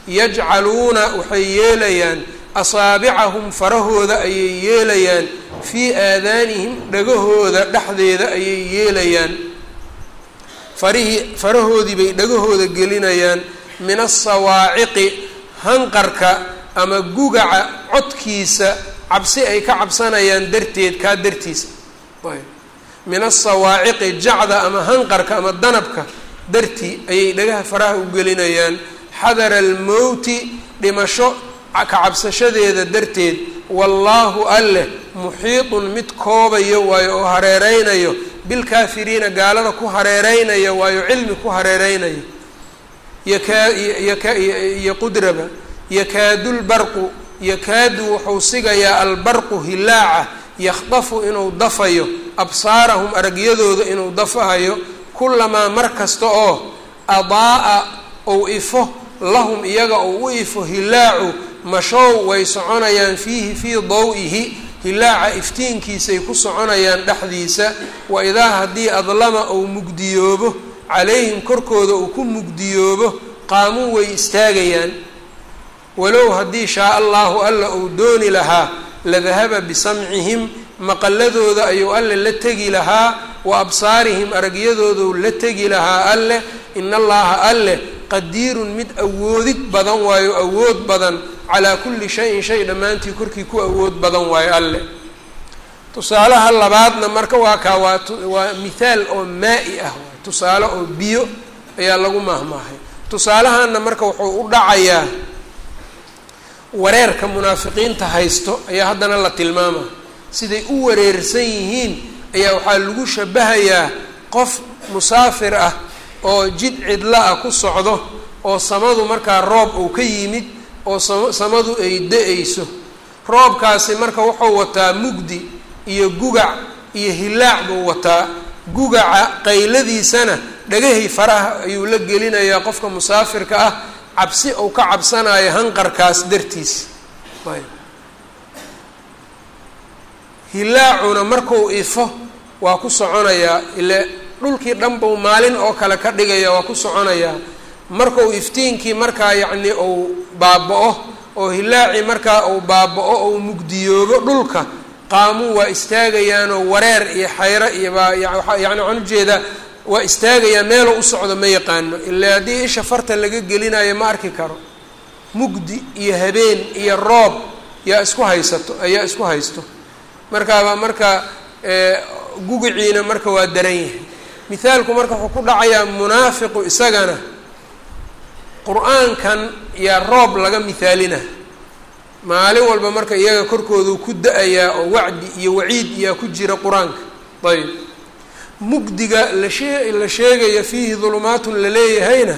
yajcaluuna waxay yeelayaan asaabicahum farahooda ayay yeelayaan fii aadaanihim dhagahooda dhexdeeda ayay yeelayaan. Farihii farahoodii bay dhagahooda gelinayaan min asawaaciqi hanqarka ama gugaca codkiisa cabsi ay ka cabsanayaan darteed kaa dartiisa min asawaaciqi jacda ama hanqarka ama danabka dartii ayay dhagaha faraha u gelinayaan xadara almowti dhimasho ka cabsashadeeda darteed wallaahu alleh muxiiطun mid koobayo waayo oo hareereynayo bilkaafiriina gaalada ku hareereynaya waayo cilmi ku hareereynayo yakaa qudraba yakaadu lbarqu yakaadu wuxuu sigayaa albarqu hilaaca yakhdafu inuu dafayo absaarahum aragyadooda inuu dafahayo kulamaa mar kasta oo adaa'a ou ifo lahum iyaga ou u ifo hilaacu mashow way soconayaan fiihi fii daw-ihi hilaaca iftiinkiisay ku soconayaan dhexdiisa wa idaa haddii adlama ou mugdiyoobo calayhim korkooda uu ku mugdiyoobo qaamuu way istaagayaan. Walow haddii shaa allaahu alla uu dooni lahaa ladahaba bisamcihim maqaladooda ayuu alle la tegi lahaa wa absaarihim aragyadoodu la tegi lahaa alleh in allaha alleh qadiirun mid awoodid badan waayo awood badan calaa kulli shayin shay dhammaantii korkii ku awood badan waayo alleh tusaalaha labaadna marka waa kaa waa waa mithaal oo maa-i ah tusaale oo biyo ayaa lagu maahmaahay. Tusaalahanna marka wuxuu u dhacayaa wareerka munaafiqiinta haysto ayaa haddana la tilmaama siday u wareersan yihiin ayaa waxaa lagu shabahayaa qof musaafir ah oo jid cidla ah ku socdo oo samadu markaa roob uu ka yimid oo samadu ay da'ayso. Roobkaasi marka wuxuu wataa mugdi iyo gugac iyo hilaac buu wataa. Gugaca qayladiisana dhagahay faraha ayuu la gelinayaa qofka musaafirka ah cabsi uu ka cabsanayo hanqarkaas dartiis hilaacuna markuu ifo waa ku soconayaa ile dhulkii dhan buu maalin oo kale ka dhigaya waa ku soconayaa markuu iftiinkii markaa yacni uu baaba-o oo hilaacii markaa uu baaba-o ou mugdiyoobo dhulka qaamuu waa istaagayaanoo wareer iyo xayro iyo baa yani waxaan u jeedaa waa istaagayaa meeluu u socdo ma yaqaano. Ilaa haddii isha farta laga gelinayo ma arki karo. Mugdi iyo habeen iyo roob yaa isku haysato ayaa isku haysto markaaba marka gugiciina marka waa daran yahay. Mithaalku marka wuxuu ku dhacayaa munaafiqu isagana. Qur'aankan yaa roob laga mithaalina. Maalin walba marka iyaga korkoodu ku da'ayaa oo wacdi iyo waciid yaa ku jira qur'aanka. Ayb mugdiga lashee la sheegaya fiihi dulumaatun laleeyahayna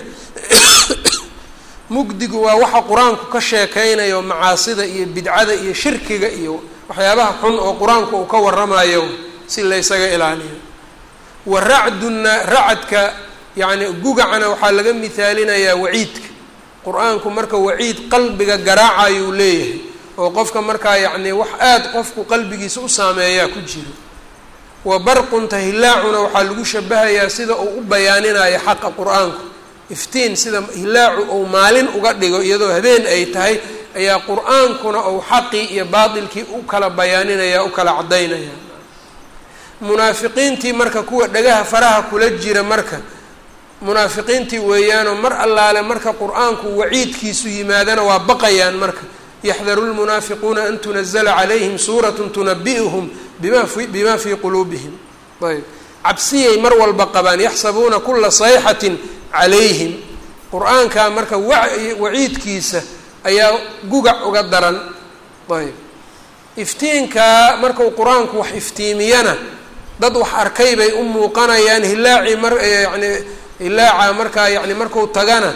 mugdigu waa waxa qur'aanku ka sheekeynayo macaasida iyo bidcada iyo shirkiga iyo waxyaabaha xun oo qur'aanku uu ka waramayo si la ysaga ilaaliyo. Wa racduna racadka yacni gugacana waxaa laga mithaalinayaa waciidka. Qur'aanku marka waciid qalbiga garaacayuu leeyahay oo qofka markaa yacni wax aada qofku qalbigiisa u saameeyaa ku jiro. Wa barqunta hilaacuna waxaa lagu shabahayaa sida uu u bayaaninayo xaqa qur'aanku. Iftiin sida hilaacu uu maalin uga dhigo iyadoo habeen ay tahay ayaa qur'aankuna uu xaqii iyo baatilkii u kala bayaaninaya u kala caddaynaya. Munaafiqiintii marka kuwa dhagaha faraha kula jira marka munaafiqiintii weeyaanoo mar allaale marka qur'aanku waciidkiisu yimaadana waa baqayaan marka. Yaxdaru lmunaafiquuna an tunazla calayhim suuratu tunabi'uhum bima fii quluubihim. Ayb. Cabsiyay mar walba qabaan yaxsabuuna kula sayxatin calayhim. Qur'aankaa marka waciidkiisa ayaa gugac uga daran. Ayb. Iftiinkaa markuu qur'aanku wax iftiimiyana dad wax arkay bay u muuqanayaan hilaacii mar yani hilaaca markaa yani marku tagana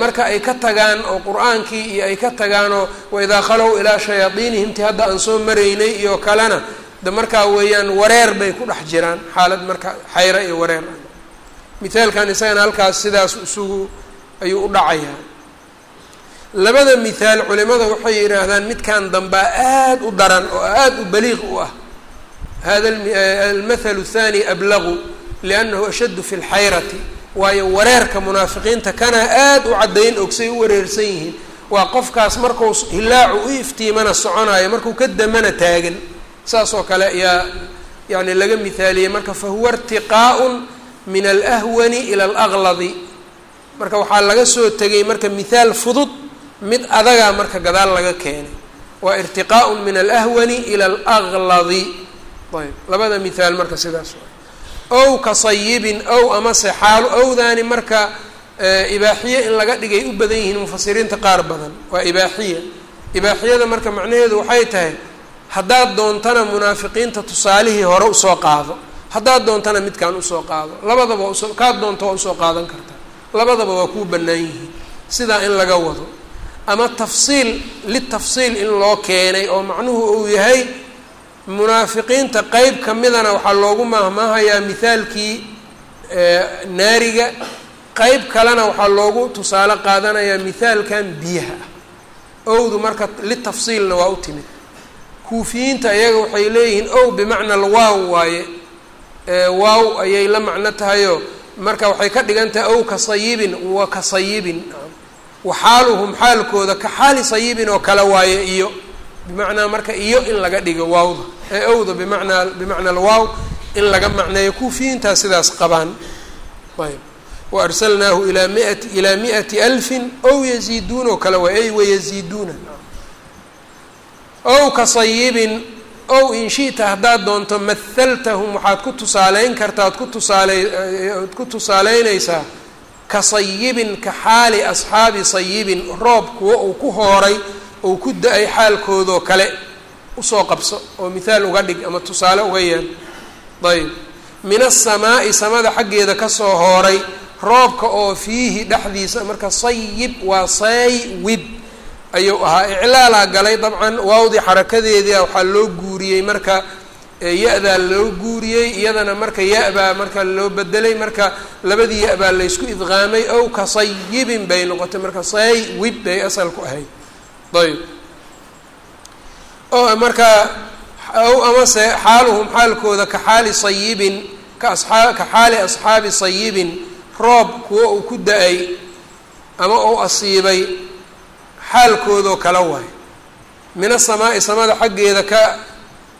marka ay ka tagaan oo qur'aankii iyo ay ka tagaanoo waidaa khalow ilaa shayaadiinihim ti hadda aan soo maraynay iyo kalena de markaa weeyaan wareer bay ku dhex jiraan xaalad marka xayra iyo wareer. Mithaalkan isagana halkaas sidaas isugu ayuu u dhacayaa labada mithaal culimada waxay yidhaahdaan midkan dambaa aada u daran oo aada u baliiq u ah. Hada almathalu athani ablagu liannahu ashaddu fi lxayrati waayo wareerka munaafiqiinta kana aada u caddayn ogsay u wareersan yihiin. Waa qofkaas markuu hilaacu u iftiimana soconayo markuu ka damana taagan. Saas oo kale ayaa yani laga mithaaliyey marka fahuwa irtiqaaءun min alahwani ila alagladi marka waxaa laga soo tegay marka mithaal fudud mid adagaa marka gadaal laga keenay. Waa irtiqaaءun min alahwani ila alagladi ayb labada mithaal marka sidaas ow ka sayibin ow amase xaalo owdaani marka ibaaxiye in laga dhigay u badan yihiin mufasiriinta qaar badan. Waa ibaaxiya ibaaxiyada marka macnaheedu waxay tahay haddaad doontana munaafiqiinta tusaalihii hore u soo qaado. Haddaad doontana midkaan u soo qaado. Labadaba waa u soo kaad doonto waa u soo qaadan kartaa. Labadaba waa kuu bannaan yihiin. Sidaa in laga wado ama tafsiil litafsiil in loo keenay oo macnuhu uu yahay munaafiqiinta qeyb ka midana waxaa loogu maahmaahayaa mithaalkii naariga. Qeyb kalena waxaa loogu tusaale qaadanayaa mithaalkan biyaha. Ah owdu marka litafsiilna waa u timid. Kuufiyiinta iyaga waxay leeyihiin ow bimacna alwaaw waaye. Waaw ayay la macno tahayoo marka waxay ka dhigan tahay ow ka sayibin wa ka sayibin wa xaaluhum xaalkooda ka xaali sayibin oo kale waaye iyo bimacnaa marka iyo in laga dhigo waawda ee owda bimacnaa bimacna alwaaw in laga macneeyo kuufiyiintaa sidaas qabaan. Ayb wa arsalnaahu ilaa miati ilaa mi'ati alfin ow yaziiduun oo kale waay ay wayaziiduuna ow ka sayibin ow in shi'ta haddaad doonto mahaltahum waxaad ku tusaaleyn kartaa ad ku tusaale ad ku tusaaleynaysaa ka sayibin ka xaali asxaabi sayibin roob kuwa uu ku hooray uu ku da'ay xaalkoodoo kale u soo qabso oo mithaal uga dhig ama tusaale uga yeel ayb min asamaa'i samada xaggeeda ka soo hooray roobka oo fiihi dhexdiisa marka sayib waa saywib ayuu ahaa. Iclaalaa galay dabcan waawdii xarakadeedia waxaa loo guuriyey marka ya-daa loo guuriyey iyadana marka ya-baa marka loo bedelay marka labadii ya-baa laysku idqaamay ow ka sayibin bay noqotay. Marka saywib bay asal ku ahayd. Ayb o marka ow amase xaaluhum xaalkooda ka xaali sayibin ka asaa ka xaali asxaabi sayibin roob kuwa uu ku da'ay ama uu asiibay xaalkoodoo kala waay. Min asamaa'i samada xaggeeda ka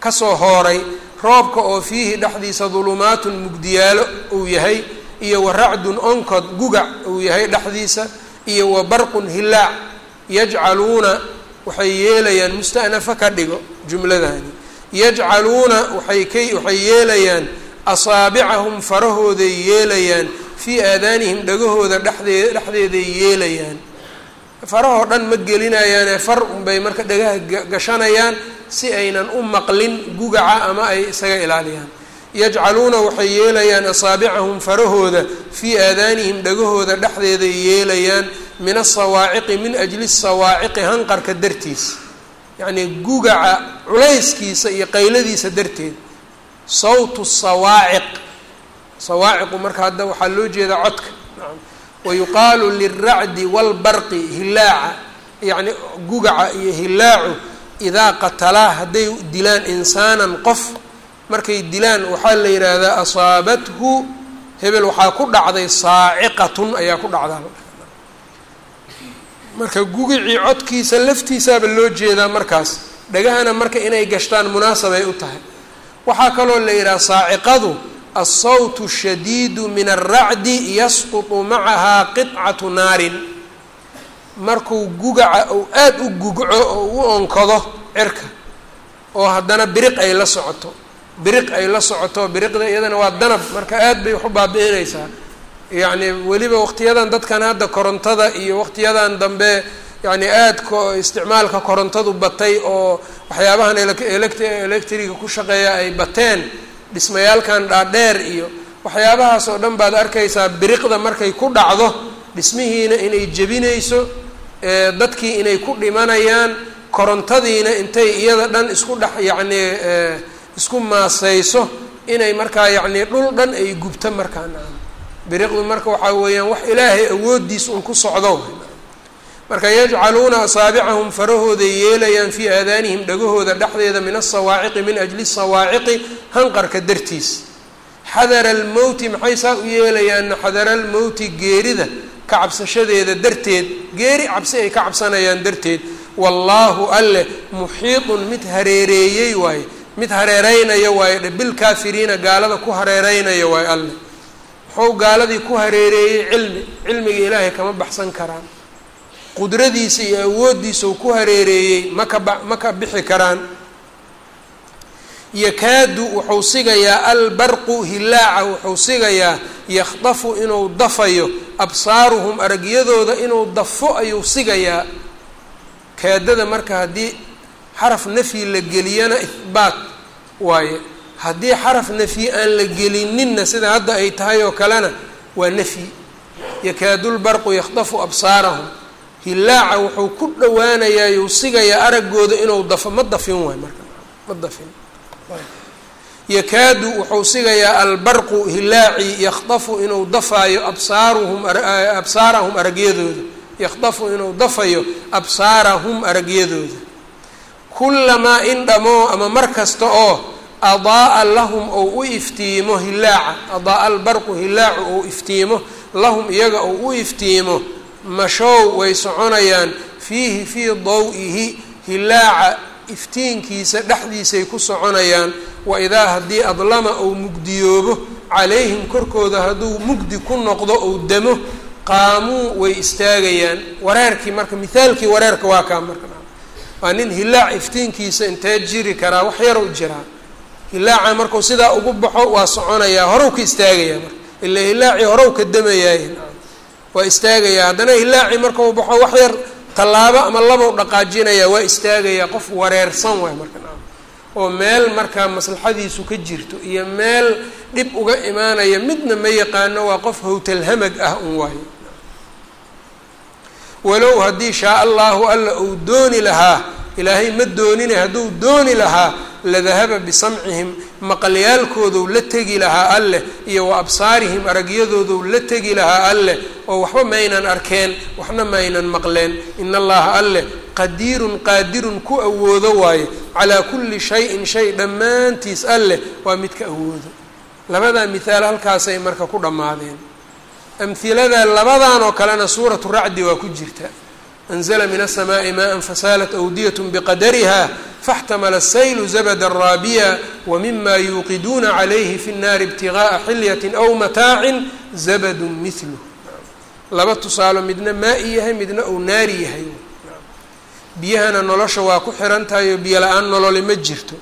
ka soo hooray roobka oo fiihi dhexdiisa dulumaatun mugdiyaalo uu yahay iyo wa racdun onkod gugac uu yahay dhexdiisa iyo wa barqun hilaac yajcaluuna waxay yeelayaan musta'nafa ka dhigo jumladani yajcaluuna waxay ka waxay yeelayaan asaabicahum farahooday yeelayaan fii aadaanihim dhagahooda dhexdee dhexdeeday yeelayaan. Farahoo dhan ma gelinayaane far unbay marka dhagaha gashanayaan si aynan u maqlin gugaca ama ay isaga ilaaliyaan. Yajcaluuna waxay yeelayaan asaabicahum farahooda fii aadaanihim dhagahooda dhexdeeday yeelayaan min asawaaciqi min ajli sawaaciqi hanqarka dartiis. Yacnii gugaca culayskiisa iyo qayladiisa darteed. Sawtu sawaaciq sawaaciqu marka hadda waxaa loo jeedaa codka. Wayuqaalu lilracdi walbarqi hilaaca yacni gugaca iyo hilaacu idaa qatalaa hadday dilaan insaanan qof markay dilaan waxaa la yidhaahdaa asaabathu hebel waxaa ku dhacday saaciqatun ayaa ku dhacdaa. Marka gugicii codkiisa laftiisaaba loo jeedaa markaas. Dhagahana marka inay gashtaan munaasabay u tahay. Waxaa kaloo la yidhaha saaciqadu alsawt shadiidu min alracdi yasqutu macahaa qicatu naarin markuu gugaca ou aada u gugco oo u onkado cirka oo haddana biriq ay la socoto biriq ay la socoto biriqda iyadana waa danab marka aad bay wax u baabi'inaysaa. Yacni weliba waqtiyadan dadkan hadda korontada iyo waqtiyadan dambe yacni aada isticmaalka korontadu batay oo waxyaabahan electriga ku shaqeeya ay bateen dhismayaalkan dhaadheer iyo waxyaabahaas oo dhan baad arkaysaa biriqda markay ku dhacdo dhismihiina inay jebinayso dadkii inay ku dhimanayaan korontadiina intay iyada dhan isku dhex yacnii isku maasayso inay markaa yacnii dhul dhan ay gubto markaa nacam. Biriqdu marka waxaa weeyaan wax ilaahay awooddiis un ku socdo marka yajcaluuna asaabicahum farahooday yeelayaan fii aadaanihim dhagahooda dhexdeeda min asawaaciqi min ajli sawaaciqi hanqarka dartiis. Xadara almowti maxay saa u yeelayaanna xadara almowti geerida ka cabsashadeeda darteed geeri cabsi ay ka cabsanayaan darteed wallaahu alleh muxiiطun mid hareereeyey waaye mid hareereynaya waaye bilkaafiriina gaalada ku hareereynaya waaye alleh muxuu gaaladii ku hareereeyey cilmi cilmiga ilaahay kama baxsan karaan. Qudradiisa iyo awooddiisau ku hareereeyey maka ma ka bixi karaan. Yakaadu wuxuu sigayaa albarqu hilaaca wuxuu sigayaa yakhdafu inuu dafayo absaaruhum aragyadooda inuu dafo ayuu sigayaa. Kaadada marka haddii xaraf nafyi la geliyana ihbaat waaye haddii xaraf nafyi aan la gelininna sida hadda ay tahay oo kalena waa nafyi. Yakaadu lbarqu yakhdafu absaarahum. Hilaaca wuxuu ku dhawaanayaa yuu sigayaa araggooda inuu dafo ma dafin waay marka ma dafin yakaadu wuxuu sigayaa albarqu hilaaci yakhdafu inuu dafaayo absaaruhum absaarahum aragyadooda. Yakhdafu inuu dafayo absaarahum aragyadooda. Kulamaa in dhamoo ama mar kasta oo adaaa lahum ou u iftiimo hilaaca adaaa albarqu hilaacu ou iftiimo lahum iyaga ou u iftiimo mashow way soconayaan fiihi fii daw-ihi hilaaca iftiinkiisa dhexdiisay ku soconayaan wa idaa haddii adlama ou mugdiyoobo calayhim korkooda hadduu mugdi ku noqdo ou damo qaamuu way istaagayaan. Wareerkii marka mithaalkii wareerka waa kaa marka. Waa nin hilaac iftiinkiisa intee jiri karaa wax yarow jiraa. Hilaaca markuu sidaa ugu baxo waa soconayaa horow ka istaagayaa marka. Ila hilaacii horow ka damayaay waa istaagayaa haddana hilaacii markau baxo wax yar tallaabo ama labow dhaqaajinayaa waa istaagayaa qof wareersan waay marka oo meel markaa maslaxadiisu ka jirto iyo meel dhib uga imaanaya midna ma yaqaano waa qof howtalhamag ah un waayo. Walow haddii shaa allahu alla uu dooni lahaa ilaahay ma doonine hadduu dooni lahaa ladahaba bisamcihim maqalyaalkoodou la tegi lahaa alleh iyo wa absaarihim aragyadoodou la tegi lahaa alleh oo waxba maynan arkeen waxna maynan maqleen. In allaha alleh qadiirun qaadirun ku awoodo waaye calaa kulli shayin shay dhammaantiis alleh waa mid ka awoodo labadaa mithaal halkaasay marka ku dhammaadeen amhilada labadan oo kalena suuratu racdi waa ku jirta anzla min الsmaaءi maءa fasaalat أwdiyaة bqadariha faاxtamala الsayl zabda raabiya wmima yuuqiduuna عalayhi fi الnaari ibtiغاءa xilyaة aw mataaci zabd mil laba tusaalo midna maa-i yahay midna ou naari yahay biyahana nolosha waa ku xiran tahay oo biyo la'aan nolole ma jirto.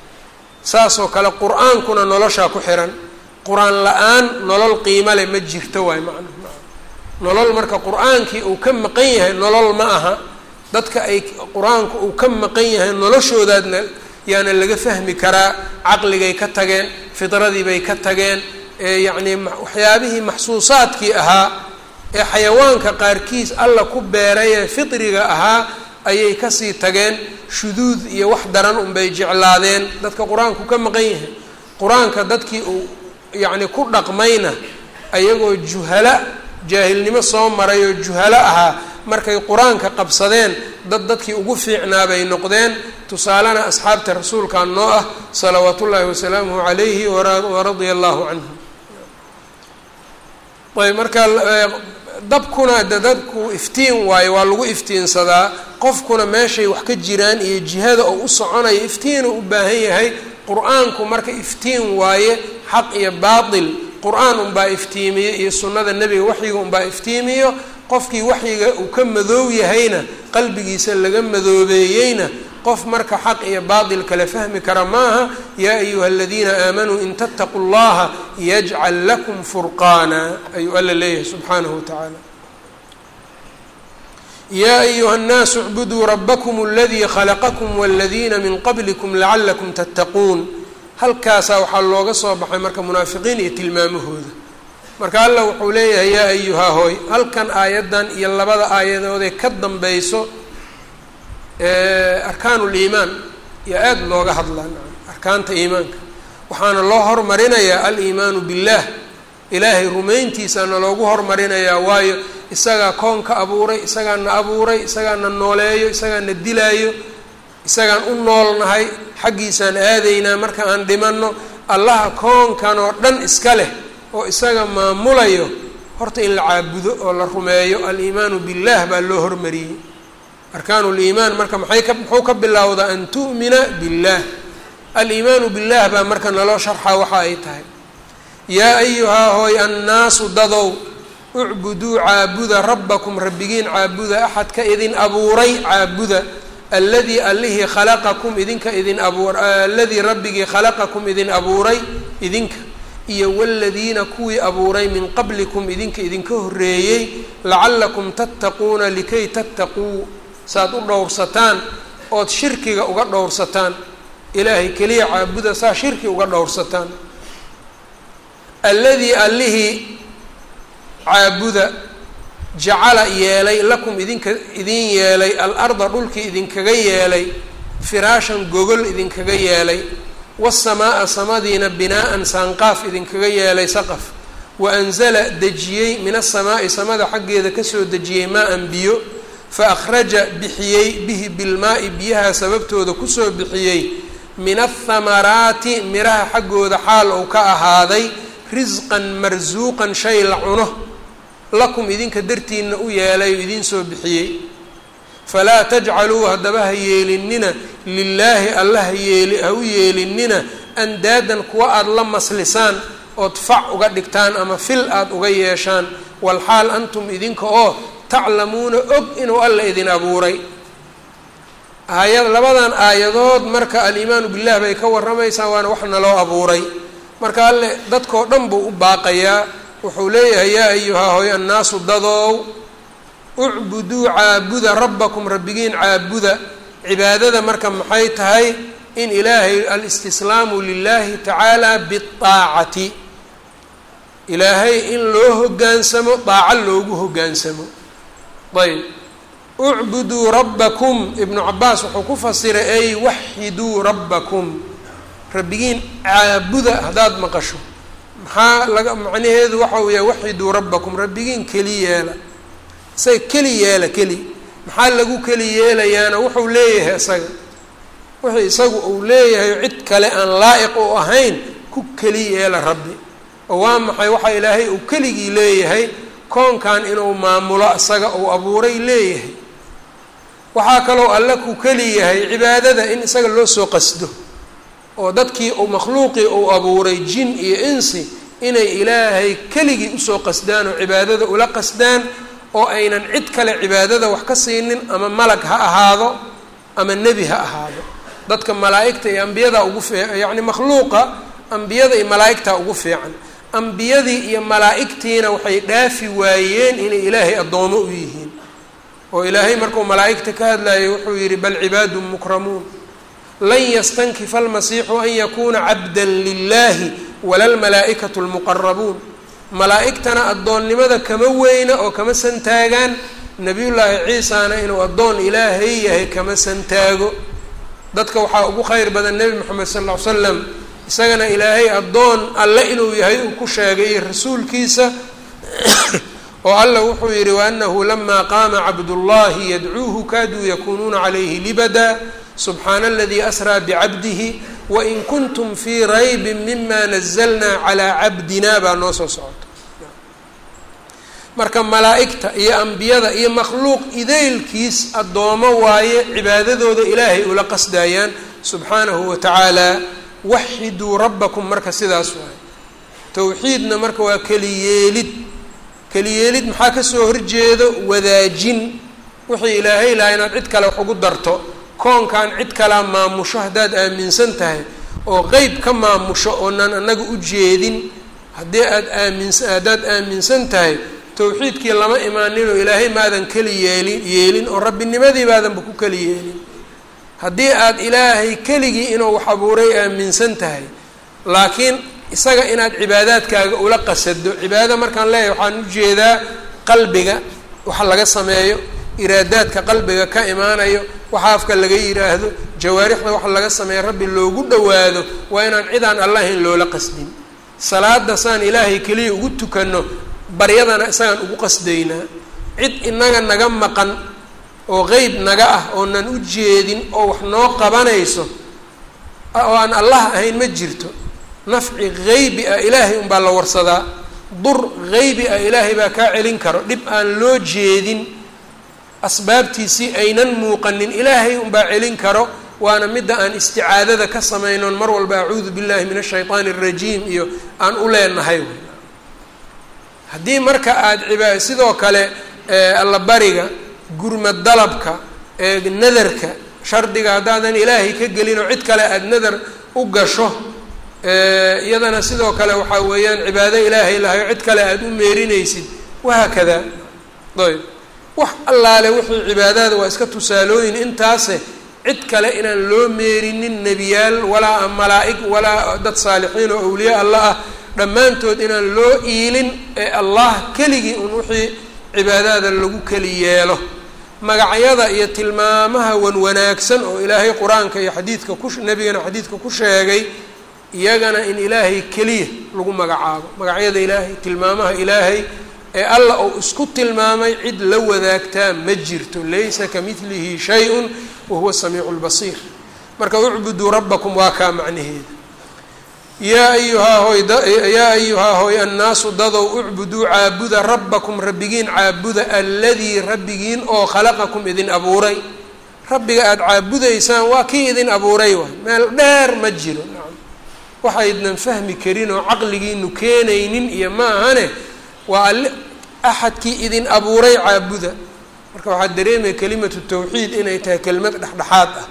Saasoo kale qur'aankuna noloshaa ku xiran. Qur'aan la'aan nolol qiimale ma jirto waay macna nolol marka qur'aankii uu ka maqan yahay nolol ma aha. Dadka ay qur'aanku uu ka maqan yahay noloshoodaadna yaana laga fahmi karaa. Caqligay ka tageen fidradiibay ka tageen. Eyacnii waxyaabihii maxsuusaadkii ahaa ee xayawaanka qaarkiis alla ku beeray ee fitriga ahaa ayay ka sii tageen shuduud iyo wax daran unbay jeclaadeen. Dadka qur'aanku ka maqan yahay qur'aanka dadkii uu yacni ku dhaqmayna ayagoo juhala jaahilnimo soo maray oo juhalo ahaa markay qur'aanka qabsadeen dad dadkii ugu fiicnaa bay noqdeen. Tusaalena asxaabta rasuulkan noo ah salawaat ullaahi wasalaamuhu calayhi waradia allahu canhu. Ayb marka dabkuna de dadku iftiin waayo waa lagu iftiinsadaa. Qofkuna meeshay wax ka jiraan iyo jihada oo u soconayo iftiinu u baahan yahay qur'aanku marka iftiin waaye xaq iyo baatil. Qur'aan unbaa iftiimiyo iyo sunnada nebiga waxyiga unbaa iftiimiyo. Qofkii waxyiga uu ka madoow yahayna qalbigiisa laga madoobeeyeyna qof marka xaq iyo baatil kale fahmi kara maaha yaa ayuha aladiina aamanuu in tattaquu llaha yajcal lakum furqaana ayuu alla leeyahay subxaanahu wa tacaala yaa ayuha الnaasu اcbuduu rabakm اladii khalaqakum wاladiina min qablikum lacalakum tattaquun halkaasaa waxaa looga soo baxay marka munaafiqiin iyo tilmaamahooda marka allah wuxuu leeyahay yaa ayuhaa hooy halkan aayaddan iyo labada aayadoodee ka dambayso arkaan liimaan iyo aada looga hadlaa arkaanta iimaanka. Waxaana loo hormarinayaa aliimaanu billaah ilaahay rumayntiisaana loogu hormarinayaa waayo isagaa koonka abuuray isagaa na abuuray isagaa na nooleeyo isagaa na dilaayo isagaan u noolnahay xaggiisaan aadaynaa marka aan dhimanno allaha koonkan oo dhan iska leh oo isaga maamulayo horta in la caabudo oo la rumeeyo aliimaanu billaah baa loo hormariyey arkaanu liimaan marka maxay ka muxuu ka bilowdaa an tu'mina billaah aliimaanu billaah baa marka naloo sharxaa waxa ay tahay. Yaa ayuhaa hooy annaasu dadow ucbuduu caabuda rabbakum rabbigiin caabuda axadka idin abuuray caabuda. Alladii allihii khalaqakum idinka idin abuur alladii rabbigii khalaqakum idin abuuray idinka. Iyo waladiina kuwii abuuray min qablikum idinka idinka horreeyey lacallakum tattaquuna likay tattaquu saaad u dhowrsataan ood shirkiga uga dhowrsataan ilaahay keliya caabuda saa shirki uga dhowrsataan. Alladii allihii caabuda jacala yeelay lakum idinka idin yeelay alarda dhulkii idinkaga yeelay firaashan gogol idinkaga yeelay wasamaa'a samadiina binaa-an saanqaaf idinkaga yeelay saqaf. Wa anzala dejiyey min asamaa'i samada xaggeeda ka soo dejiyey maa-an biyo fa akhraja bixiyey bihi bilmaa'i biyaha sababtooda ku soo bixiyey min athamaraati miraha xaggooda xaal uu ka ahaaday risqan marsuuqan shay la cuno lakum idinka dartiina u yeelay oo idiin soo bixiyey falaa tajcaluu haddaba ha yeelinina lilaahi alla ha yeeli ha u yeelinina andaadan kuwa aada la maslisaan ood fac uga dhigtaan ama fil aada uga yeeshaan walxaal antum idinka oo taclamuuna og inuu alla idin abuuray. Aayad labadan aayadood marka aliimaanu billah bay ka warramaysaa waana wax naloo abuuray. Marka alle dadkoo dhan buu u baaqayaa wuxuu leeyahay yaa ayuhaa hoy annaasu dadow ucbuduu caabuda rabbakum rabbigiin caabuda. Cibaadada marka maxay tahay? In ilaahay alistislaamu lilahi tacaala biaacati ilaahay in loo hoggaansamo daaco loogu hoggaansamo ayb ucbuduu rabbakum ibnu cabaas wuxuu ku fasiray ay waxiduu rabbakum. Rabbigiin caabuda haddaad maqasho. Maxaa laga macnaheedu waxa yahay waxiduu rabbakum rabbigiin keli yeela. Isaga keli yeela keli. Maxaa lagu keli yeelayaana wuxuu leeyahay isaga. Wixii isagu uu leeyahay cid kale aan laa'iq u ahayn ku keli yeela rabbi. Oo waa maxay? Waxa ilaahay uu keligii leeyahay koonkan inuu maamulo isaga uu abuuray leeyahay. Waxaa kaloo alle ku keli yahay cibaadada in isaga loo soo qasdo oo dadkii uu makhluuqii uu abuuray jin iyo insi inay ilaahay keligii u soo qasdaan oo cibaadada ula qasdaan oo aynan cid kale cibaadada wax ka siinin ama malag ha ahaado ama nebi ha ahaado. Dadka malaa'igta iyo ambiyada ugu fii yacni makhluuqa ambiyada iyo malaa'igta ugu fiican ambiyadii iyo malaa'igtiina waxay dhaafi waayeen inay ilaahay addoomo u yihiin. oo ilaahay markuu malaa'igta ka hadlayay wuxuu yidhi bal cibaadun mukramuun. Lan yastankifa almasiixu an yakuuna cabdan lilahi wala lmalaa'ikatu lmuqarabuun malaa'igtana addoonnimada kama weyna oo kama santaagaan nebiyullaahi ciisana inuu addoon ilaahay yahay kama santaago dadka waxaa ugu kheyr badan nebi moxamed sal ll ly slam isagana ilaahay addoon alle inuu yahay uu ku sheegay iyo rasuulkiisa oo alla wuxuu yidhi waanahu lama qaama cabdullahi yadcuuhu kaaduu yakunuuna calayhi libada subxaana aladii asraa bicabdihi wain kuntum fii raybin mima nazalna calaa cabdina baa noo soo socota. Marka malaa'igta iyo ambiyada iyo makhluuq idaylkiis addoomo waaye cibaadadooda ilaahay ula qasdayaan subxaanahu wa tacaala waxiduu rabbakum marka sidaas waaye towxiidna marka waa keliyeelid. Keliyeelid maxaa ka soo horjeedo? Wadaajin. Wixii ilaahay laha inaad cid kale wax ugu darto. Koonkan cid kalaa maamusho haddaad aaminsan tahay. Oo qeyb ka maamusho oonan annaga u jeedin. Haddii aad aaminsa haddaad aaminsan tahay towxiidkii lama imaaninoo ilaahay maadan keli yeelin yeelin oo rabbinimadii baadanba ku keli yeelin haddii aada ilaahay keligii inuu wax abuuray aaminsan tahay laakiin isaga inaad cibaadaadkaaga ula qasado cibaado markaan leeyahay waxaan u jeedaa qalbiga waxa laga sameeyo iraadaadka qalbiga ka imaanayo waxa afka laga yiraahdo jawaarixda waxa laga sameeya rabbi loogu dhowaado waa inaan cidaan allahayn loola qasdin. Salaada saan ilaahay keliya ugu tukano baryadana isagaan ugu qasdaynaa. Cid inaga naga maqan oo qeyb naga ah oonan u jeedin oo wax noo qabanayso oo aan allah ahayn ma jirto nafci haybi ah ilaahay unbaa la warsadaa dur haybi ah ilaahay baa kaa celin karo dhib aan loo jeedin asbaabtiisii aynan muuqanin ilaahay unbaa celin karo waana midda aan isticaadada ka samaynon mar walba acuudu billahi min ashayطaani الrajiim iyo aan u leenahay haddii marka aada ciba sidoo kale allabariga gurmad dalabka nadarka. Shardiga haddaadan ilaahay ka gelin oo cid kale aada nadar u gasho iyadana sidoo kale waxaa weeyaan cibaado ilaahay lahayo cid kale aada u meerinaysid. Wahaakada ayb. Wax allaale wixii cibaadada waa iska tusaalooyin intaase cid kale inaan loo meerinin nebiyaal walaa malaa'ig walaa dad saalixiin oo awliya allah ah dhammaantood inaan loo iilin ee allah keligii un wixii cibaadada lagu keli yeelo magacyada iyo tilmaamaha wan wanaagsan oo ilaahay qur'aanka iyo xadiidka ku nebigana xadiidka ku sheegay iyagana in ilaahay keliya lagu magacaabo magacyada ilaahay tilmaamaha ilaahay ee alla uu isku tilmaamay cid la wadaagtaa ma jirto. Laysa ka midlihi shay-un wahuwa samiicu lbasiir marka ucbuduu rabbakum waa kaa macnaheeda yaa ayuhaa hoy annaasu dadow ucbuduu caabuda rabbakum rabbigiin caabuda alladii rabbigiin oo khalaqakum idin abuuray rabbiga aada caabudaysaan waa kii idin abuuray waay meel dheer ma jiro waxaydnan fahmi karin oo caqligiinu keenaynin iyo ma ahane waa alle axadkii idin abuuray caabuda marka waxaad dareemaya kelimatu tawxiid inay tahay kelimad dhexdhexaad ah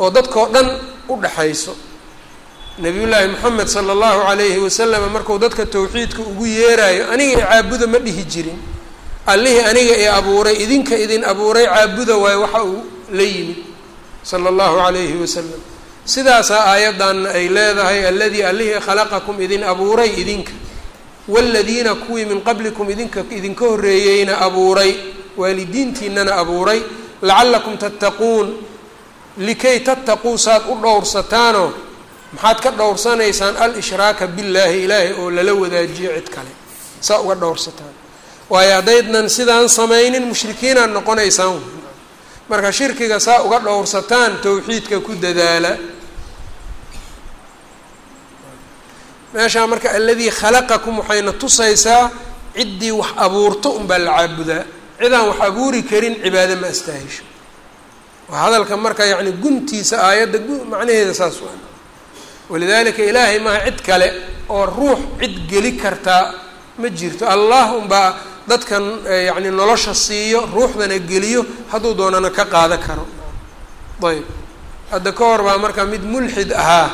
oo dadkao dhan u dhexayso nabiyullaahi moxamed sala allahu calayhi wasalam markuu dadka tawxiidka ugu yeerayo aniga caabuda ma dhihi jirin. Allihii aniga i abuuray idinka idin abuuray caabuda waayo waxa uu la yimid sala allahu calayhi wasalam sidaasaa aayaddanna ay leedahay alladii allihii khalaqakum idin abuuray idinka. Waaladiina kuwii min qablikum idinka idinka horreeyeyna abuuray. Waalidiintiinana abuuray. Lacallakum tattaquun. Likay tattaquu saad u dhowrsataanoo maxaad ka dhowrsanaysaan al-ishraaka billaahi ilaahay oo lala wadaajiyo cid kale? Saa uga dhowrsataan. Waayo haddaydnan sidaan samaynin mushrikiinaad noqonaysaan marka shirkiga saa uga dhowrsataan towxiidka ku dadaala. Meeshaa marka aladii khalaqakum waxayna tusaysaa ciddii wax abuurto unbaa la caabudaa. Cidaan wax abuuri karin cibaado ma astaahisho. Waa hadalka marka yacni guntiisa aayadda macnaheeda saas waa walidaalika ilaahay maha cid kale oo ruux cid geli kartaa ma jirto. Allah unbaa dadkan e, yacni nolosha siiyo ruuxdana geliyo hadduu doonana ka qaada karo. Ayb hadda ka hor baa marka mid mulxid ahaa.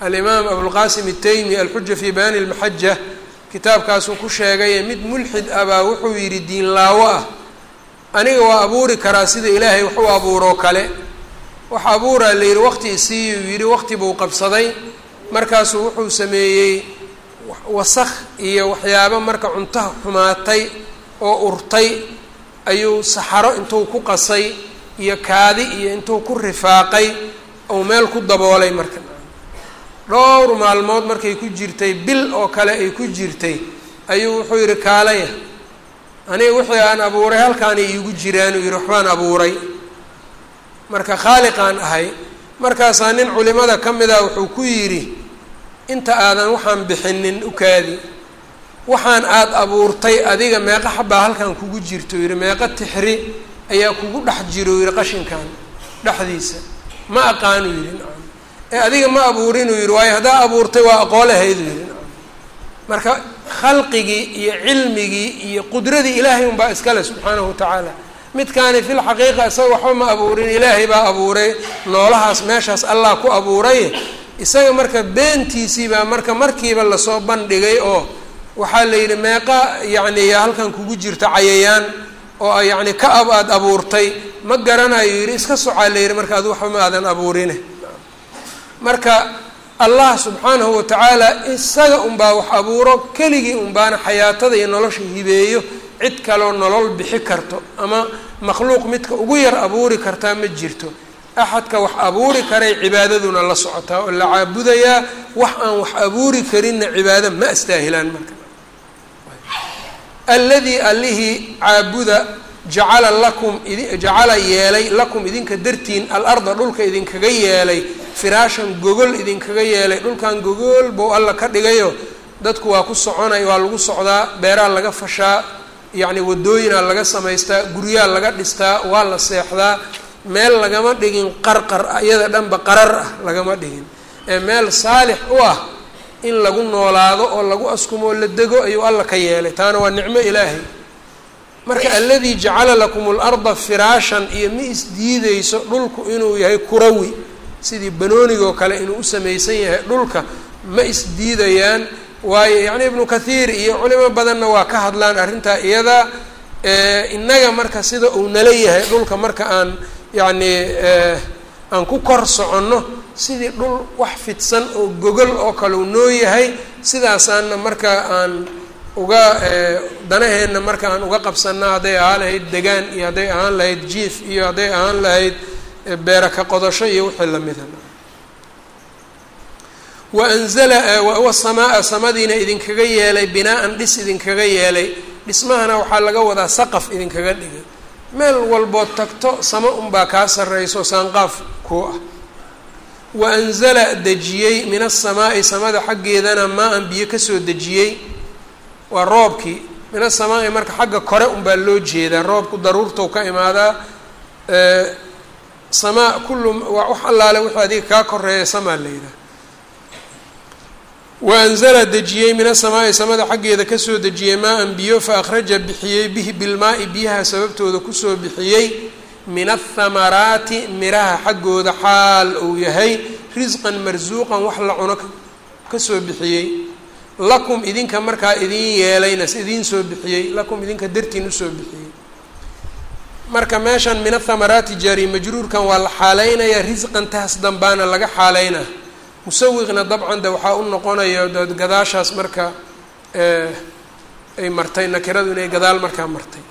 Alimaam abulqasim ataymi alxuja fi bayaani lmaxaja kitaabkaasuu ku sheegay mid mulxid ah wuxuu yidhi diin laawo ah. Aniga waa abuuri karaa sida ilaahay wax u abuuroo kale. Wax abuuraa la yidhi waqti isiiyuu yidhi waqti buu qabsaday markaasuu wuxuu sameeyey wasakh iyo waxyaabo marka cuntaha xumaatay oo urtay ayuu saxaro intuu ku qasay iyo kaadi iyo intuu ku rifaaqay ou meel ku daboolay marka. Dhowr maalmood markay ku jirtay bil oo kale ay ku jirtay ayuu wuxuu yidhi kaalaya aniga wixii aan abuuray halkaanay iigu jiraanuu yidhi waxbaan abuuray. Marka khaaliqaan ahay markaasaa nin culimada ka mid ah wuxuu ku yidhi inta aadan waxaan bixinin ukaadi. Waxaan aada abuurtay adiga meeqa xabaa halkan kugu jirto yidhi. Meeqa tixri ayaa kugu dhex jiro yidhi qashinkan dhexdiisa. Ma aqaanuu yidhi. Nacam. Ee adiga ma abuurinuu yidhi. Waayo haddaa abuurtay waa aqoolahayduu yidhi. Nacam. Marka khalqigii iyo cilmigii iyo qudradii ilaahay unbaa iskale subxaanahu watacaala midkaani fil xaqiiqa isaga waxba ma abuurin ilaahay baa abuuray noolahaas meeshaas allah ku abuuray. Isaga marka beentiisii baa marka markiiba la soo bandhigay oo waxaa la yidhi meeqa yacni halkan kugu jirta cayayaan oo yacni ka ab aada abuurtay. Ma garanayo yidhi iska socaa la yidhi marka adu waxba ma aadan abuurine. Marka allah subxaanahu watacaala isaga unbaa wax abuuro keligii unbaana xayaatada iyo nolosha hibeeyo cid kaloo nolol bixi karto ama makhluuq midka ugu yar abuuri kartaa ma jirto. Axadka wax abuuri karay cibaadaduna la socotaa oo la caabudayaa wax aan wax abuuri karinna cibaado ma astaahilaan marka. Alladii allihii caabuda jacala lakum jacala yeelay lakum idinka dartiin alarda dhulka idinkaga yeelay firaashan gogol idinkaga yeelay dhulkan gogol bou alla ka dhigayo dadku waa ku soconay waa lagu socdaa beeraa laga fashaa yacni wadooyinaa laga samaystaa guryaa laga dhistaa waa la seexdaa meel lagama dhigin qarqar iyada dhanba qarar ah lagama dhigin. Ee meel saalix u ah in lagu noolaado oo lagu askumoo la dego ayuu alla ka yeelay. Taana waa nicmo ilaahay. Marka alladii jacala lakum larda firaashan iyo ma isdiideyso dhulku inuu yahay kurawi sidii banoonigoo kale inuu u samaysan yahay dhulka ma isdiidayaan waayo yacni ibnu kathiir iyo culimo badanna waa ka hadlaan arrintaa iyada innaga marka sida uu nala yahay dhulka marka aan yacni aan ku kor soconno sidii dhul wax fidsan oo gogol oo kale uu noo yahay sidaasaana marka aan uga danaheenna marka aan uga qabsanna hadday ahaan lahayd degaan iyo hadday ahaan lahayd jiif iyo hadday ahaan lahayd beera ka qodasho iyo wixii lamida wa anzala wasamaa samadiina idinkaga yeelay binaa-an dhis idinkaga yeelay dhismahana waxaa laga wadaa saqaf idinkaga dhigay meel walbood tagto sama unbaa kaa sarreyso saanqaaf kuu ah wa anzala dejiyey min asamaa'i samada xaggeedana maa-an biyo ka soo dejiyey waa roobkii min asamaa'i marka xagga kore unbaa loo jeedaa roobku daruurtou ka imaadaa samaa kullu wax allaale wixii adiga kaa koreeya samaa la yidhaha wa anzala dejiyey min asamaa'i samada xaggeeda ka soo dejiyey maa-an biyo fa akhraja bixiyey bihi bilmaa-i biyaha sababtooda ku soo bixiyey min athamaraati miraha xaggooda xaal uu yahay risqan marsuuqan wax la cuno ka soo bixiyey. Lakum idinka markaa idin yeelayna idiin soo bixiyey lakum idinka dartiin u soo bixiyey. Marka meeshan min athamaraati jaari majruurkan waa la xaaleynayaa risqan taas dambaana laga xaaleynaa musawiqna dabcan de waxaa u noqonaya gadaashaas marka ay martay nakiradu inay gadaal markaa martay.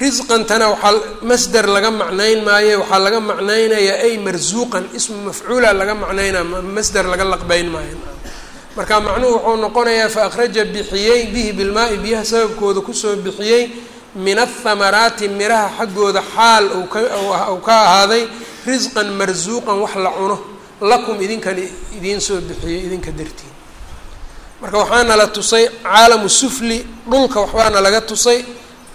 Risqantana waxaa masder laga macnayn maayo waxaa laga macnaynayaa ay marsuuqan ismu mafcuula laga macnaynaa masder laga laqbeyn maayo marka macnuhu wuxuu noqonayaa fa akhraja bixiyey bihi bilmaa-i biyaha sababkooda ku soo bixiyey min athamaraati miraha xaggooda xaal uu ka ahaaday risqan marsuuqan wax la cuno lakum idinkan idiin soo bixiyey idinka dartiin. Marka waxaana la tusay caalamu sufli dhulka waxbaana laga tusay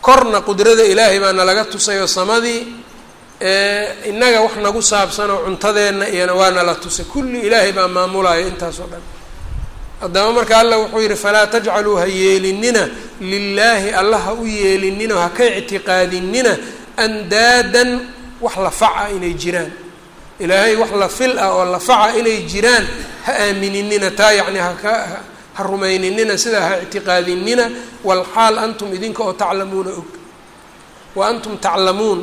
korna qudrada ilaahay baana laga tusay oo samadii innaga wax nagu saabsan oo cuntadeenna iyana waana la tusay. Kulli ilaahay baa maamulayo intaasoo dhan haddaba marka allah wuxuu yidhi falaa tajcaluu ha yeelinina lilaahi alla ha u yeelinina ha ka ictiqaadinina andaadan wax lafaca inay jiraan. Ilaahay wax la fil ah oo lafaca inay jiraan ha aaminina taa yacni haka ha rumayninina sidaa ha ictiqaadinina walxaal antum idinka oo taclamuuna og. Wa antum taclamuun.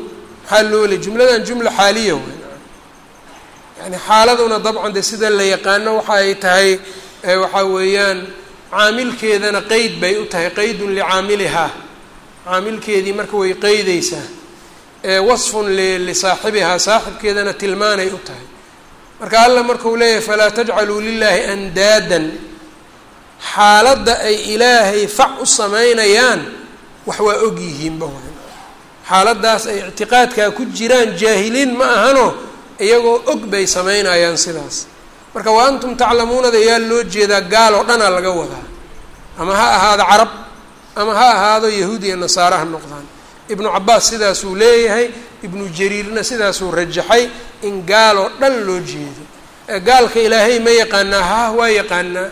Maxaa loole jumladan jumla xaaliya yani xaaladuna dabcan de sida la yaqaano waxa ay tahay waxaa weeyaan caamilkeedana qeyd bay u tahay qeydun licaamilihaa caamilkeedii marka way qeydeysaa wasfun lisaaxibihaa saaxibkeedana tilmaanay u tahay. Marka alla markuu leeyahay falaa tajcaluu lilaahi andaadan. Xaaladda ay ilaahay fac u samaynayaan wax waa og yihiinba xaaladdaas ay ictiqaadkaa ku jiraan jaahiliin ma ahano iyagoo og bay samaynayaan sidaas marka wa antum taclamuunada yaa loo jeedaa gaal oo dhanaa laga wadaa. Ama ha ahaado carab ama ha ahaado yahuud iyo ha noqdaan. Ibnu cabaas sidaasuu leeyahay ibnu jariirna sidaasuu rajaxay in gaal oo dhan loo jeedo. Ee gaalka ilaahay ma yaqaanaa hah waa yaqaanaa.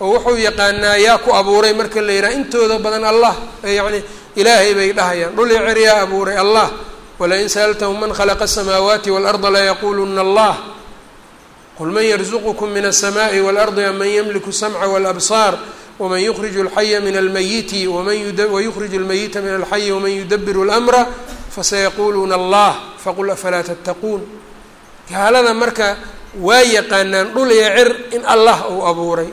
Oo wuxuu yaqaanaa yaa ku abuuray. Marka la yidhaha intooda badan allah. Yacni ilaahay bay dhahayaan dhul iyo cer yaa abuuray allah. Walain sa'altahum man khalaqa asamaawaati waalarda layaquuluna allah qul man yarzuqkm min الsmaaءi wاlardi am man ymliku الsamca wاlabsaar wman yukriju اlxaya min almayiti wayukriju اlmayita min alxayi wman yudabiru اlأmra fasayaquluuna allah faqul afalaa tattaquun gaalada marka waa yaqaanaan dhul iyo cir in allah uu abuuray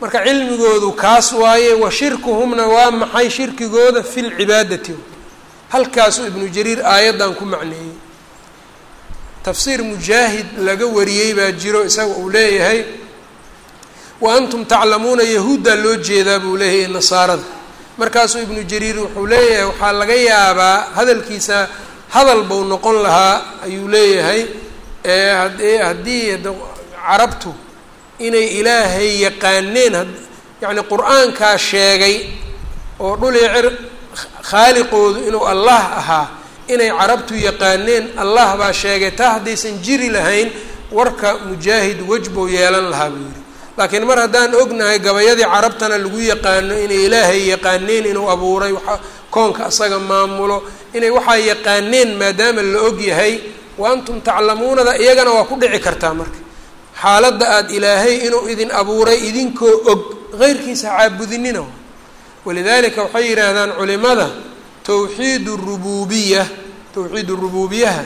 marka cilmigoodu kaas waaye wa shirkuhumna waa maxay shirkigooda fi lcibaadati halkaasuu ibnu jariir aayaddan ku macneeyey tafsiir mujaahid laga wariyey baa jiro isaga uu leeyahay wa antum taclamuuna yahuuddaa loo jeedaa? buu leeyahay nasaarada. Markaasuu ibnu jariir wuxuu leeyahay waxaa laga yaabaa hadalkiisa hadal buu noqon lahaa ayuu leeyahay ehad haddii carabtu inay ilaahay yaqaaneen yacni qur'aankaa sheegay oo dhul iyo cir khaaliqoodu inuu allah ahaa inay carabtu yaqaaneen allah baa sheegay taa haddaysan jiri lahayn warka mujaahid wejbou yeelan lahaa buu yidhi. Laakiin mar haddaan ognahay gabayadii carabtana lagu yaqaano inay ilaahay yaqaaneen inuu abuuray koonka asaga maamulo inay waxaa yaqaaneen maadaama la og yahay wa antum taclamuunada iyagana waa ku dhici kartaa marka. Xaaladda aada ilaahay inuu idin abuuray idinkoo og heyrkiisa caabudinina walidaalika waxay yidhaahdaan culimada towxiid rububiya towxiid rububiyaha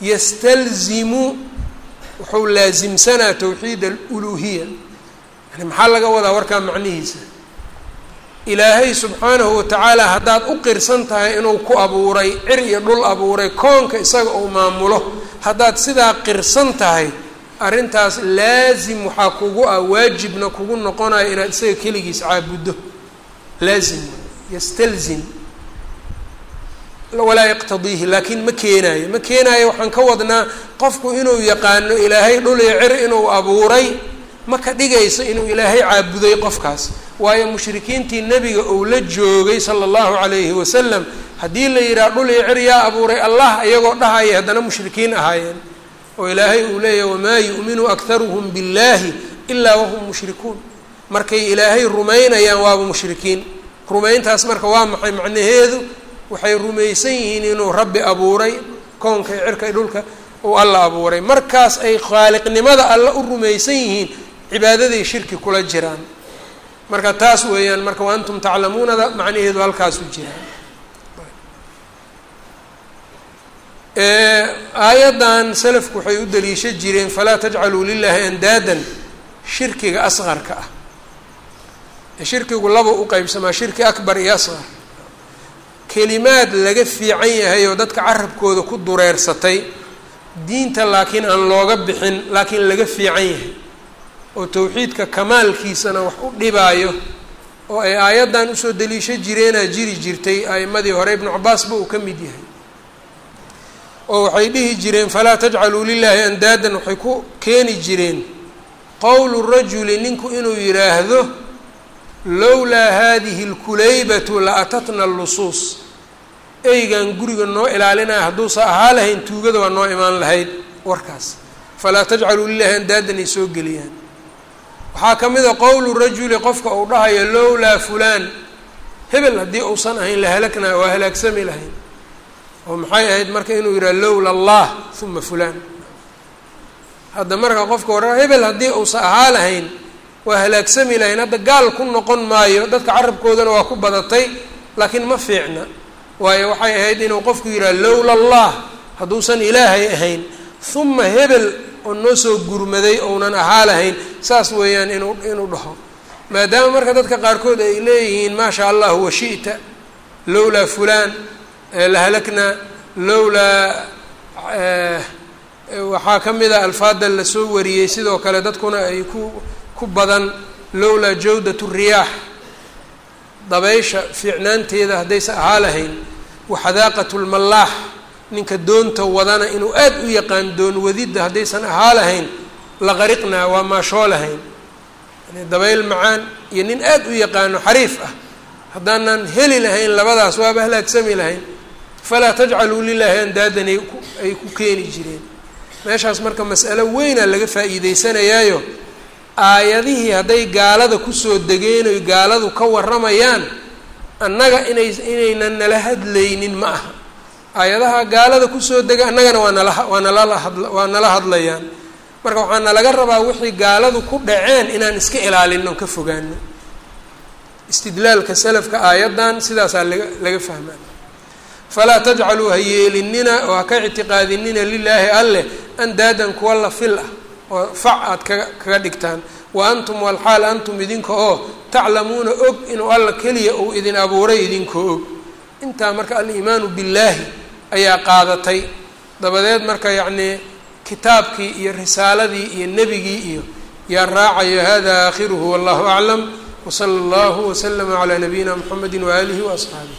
yastalzimu wuxuu laasimsanaa towxiid aluluhiya yani maxaa laga wadaa warkaa macnihiisa ilaahay subxaanahu watacaala haddaad u qirsan tahay inuu ku abuuray cir iyo dhul abuuray koonka isaga uu maamulo haddaad sidaa qirsan tahay arrintaas laasim waxaa kugu ah waajibna kugu noqonayo inaad isaga keligiis caabuddo laazim yastalzim walaa yaqtadiihi laakiin ma keenaayo. Ma keenaayo waxaan ka wadnaa qofku inuu yaqaano ilaahay dhul iyo cir inuu abuuray ma ka dhigayso inuu ilaahay caabuday qofkaas. Waayo mushrikiintii nebiga uu la joogay sala allahu calayhi wasalam haddii la yidhaha dhul iyo cir yaa abuuray allah iyagoo dhahaya haddana mushrikiin ahaayeen. Oo ilaahay uu leeyahy wamaa yu'minu akharuhum biاllahi ilaa wahum mushrikuun. Markay ilaahay rumaynayaan waaba mushrikiin. Rumayntaas marka waa maxay macnaheedu waxay rumaysan yihiin inuu rabbi abuuray koonka iyo cirka dhulka uu alla abuuray. Markaas ay khaaliqnimada alla u rumaysan yihiin cibaadaday shirki kula jiraan. Marka taas weeyaan marka wa antum taclamuunada macnaheedu halkaasu jiraan aayaddan salafku waxay u daliisha jireen falaa tajcaluu lilaahi andaadan. Shirkiga asqarka ah. Shirkigu laba u qeybsamaa shirki akbar iyo asqar kelimaad laga fiican yahay oo dadka carabkooda ku dureersatay diinta laakiin aan looga bixin laakiin laga fiican yahay. Oo towxiidka kamaalkiisana wax u dhibaayo oo ay aayaddan u soo daliisho jireenaa jiri jirtay a'imadii hore ibnu cabaasba uu ka mid yahay. Oo waxay dhihi jireen falaa tajcaluu lilaahi andaadan waxay ku keeni jireen qowlu rajuli ninku inuu yidhaahdo lowlaa haadihi lkulaybatu la atatna lusuus eygan guriga noo ilaalinaya hadduusa ahaa lahayn tuugada waa noo imaan lahayd warkaas. Falaa tajcaluu lilaahi andaadan ay soo geliyaan. Waxaa ka mid a qowlu rajuli qofka uu dhahayo lowlaa fulaan. Hebel haddii uusan ahayn la halaknaa waa halaagsami lahayn. Oo maxay ahayd marka inuu yidhaha lowla allah uma fulaan. Hadda marka qofka hore hebel haddii uusan ahaa lahayn waa halaagsami lahayn hadda gaal ku noqon maayo dadka carabkoodana waa ku badatay laakiin ma fiicna. Waayo waxay ahayd inuu qofku yidhaha lowla allah hadduusan ilaahay ahayn uma hebel oo noo soo gurmaday ounan ahaa lahayn saas weeyaan inuu inuu dhaho. Maadaama marka dadka qaarkood ay leeyihiin maa sha allah washi'ta lowlaa fulaan la halaknaa lowlaa waxaa ka mid a alfaada la soo wariyey sidoo kale dadkuna ay ku ku badan lowlaa jawdat riyaax. Dabaysha fiicnaanteeda haddaysa ahaa lahayn waxadaaqat lmallaax ninka doonta wadana inuu aada u yaqaan doon wadidda haddaysan ahaa lahayn laqariqnaa waa maashoo lahayn. Yani dabayl macaan iyo nin aada u yaqaano xariif ah haddaanan heli lahayn labadaas waaba halaagsami lahayn. Falaa tajcaluu lilaahi andaadan ay ku keeni jireen. Meeshaas marka mas'alo weynaa laga faa'iideysanayaayo aayadihii hadday gaalada ku soo degeen oy gaaladu ka warramayaan annaga inay inaynan nala hadlaynin ma aha. Aayadaha gaalada ku soo dega annagana waa nala waa nalala hadla waa nala hadlayaan. Marka waxaana laga rabaa wixii gaaladu ku dhaceen inaan iska ilaalino ka fogaano istidlaalka salafka aayaddan sidaasaa laga laga fahmaa falaa tajcaluu ha yeelinina oo ha ka ictiqaadinina lilaahi alleh andaadan kuwa la fil ah oo fac aad kaga kaga dhigtaan. Wa antum walxaal antum idinka oo taclamuuna og inuu alla keliya uu idin abuuray idinkoo og. Intaa marka aliimaanu billaahi ayaa qaadatay. Dabadeed marka yacnii kitaabkii iyo risaaladii iyo nebigii iyo yaa raacayo hada aakhiruhu wallahu aclam. Wsala allahu waslama calaa nabiyina mxamedi waaalihi waasxaabih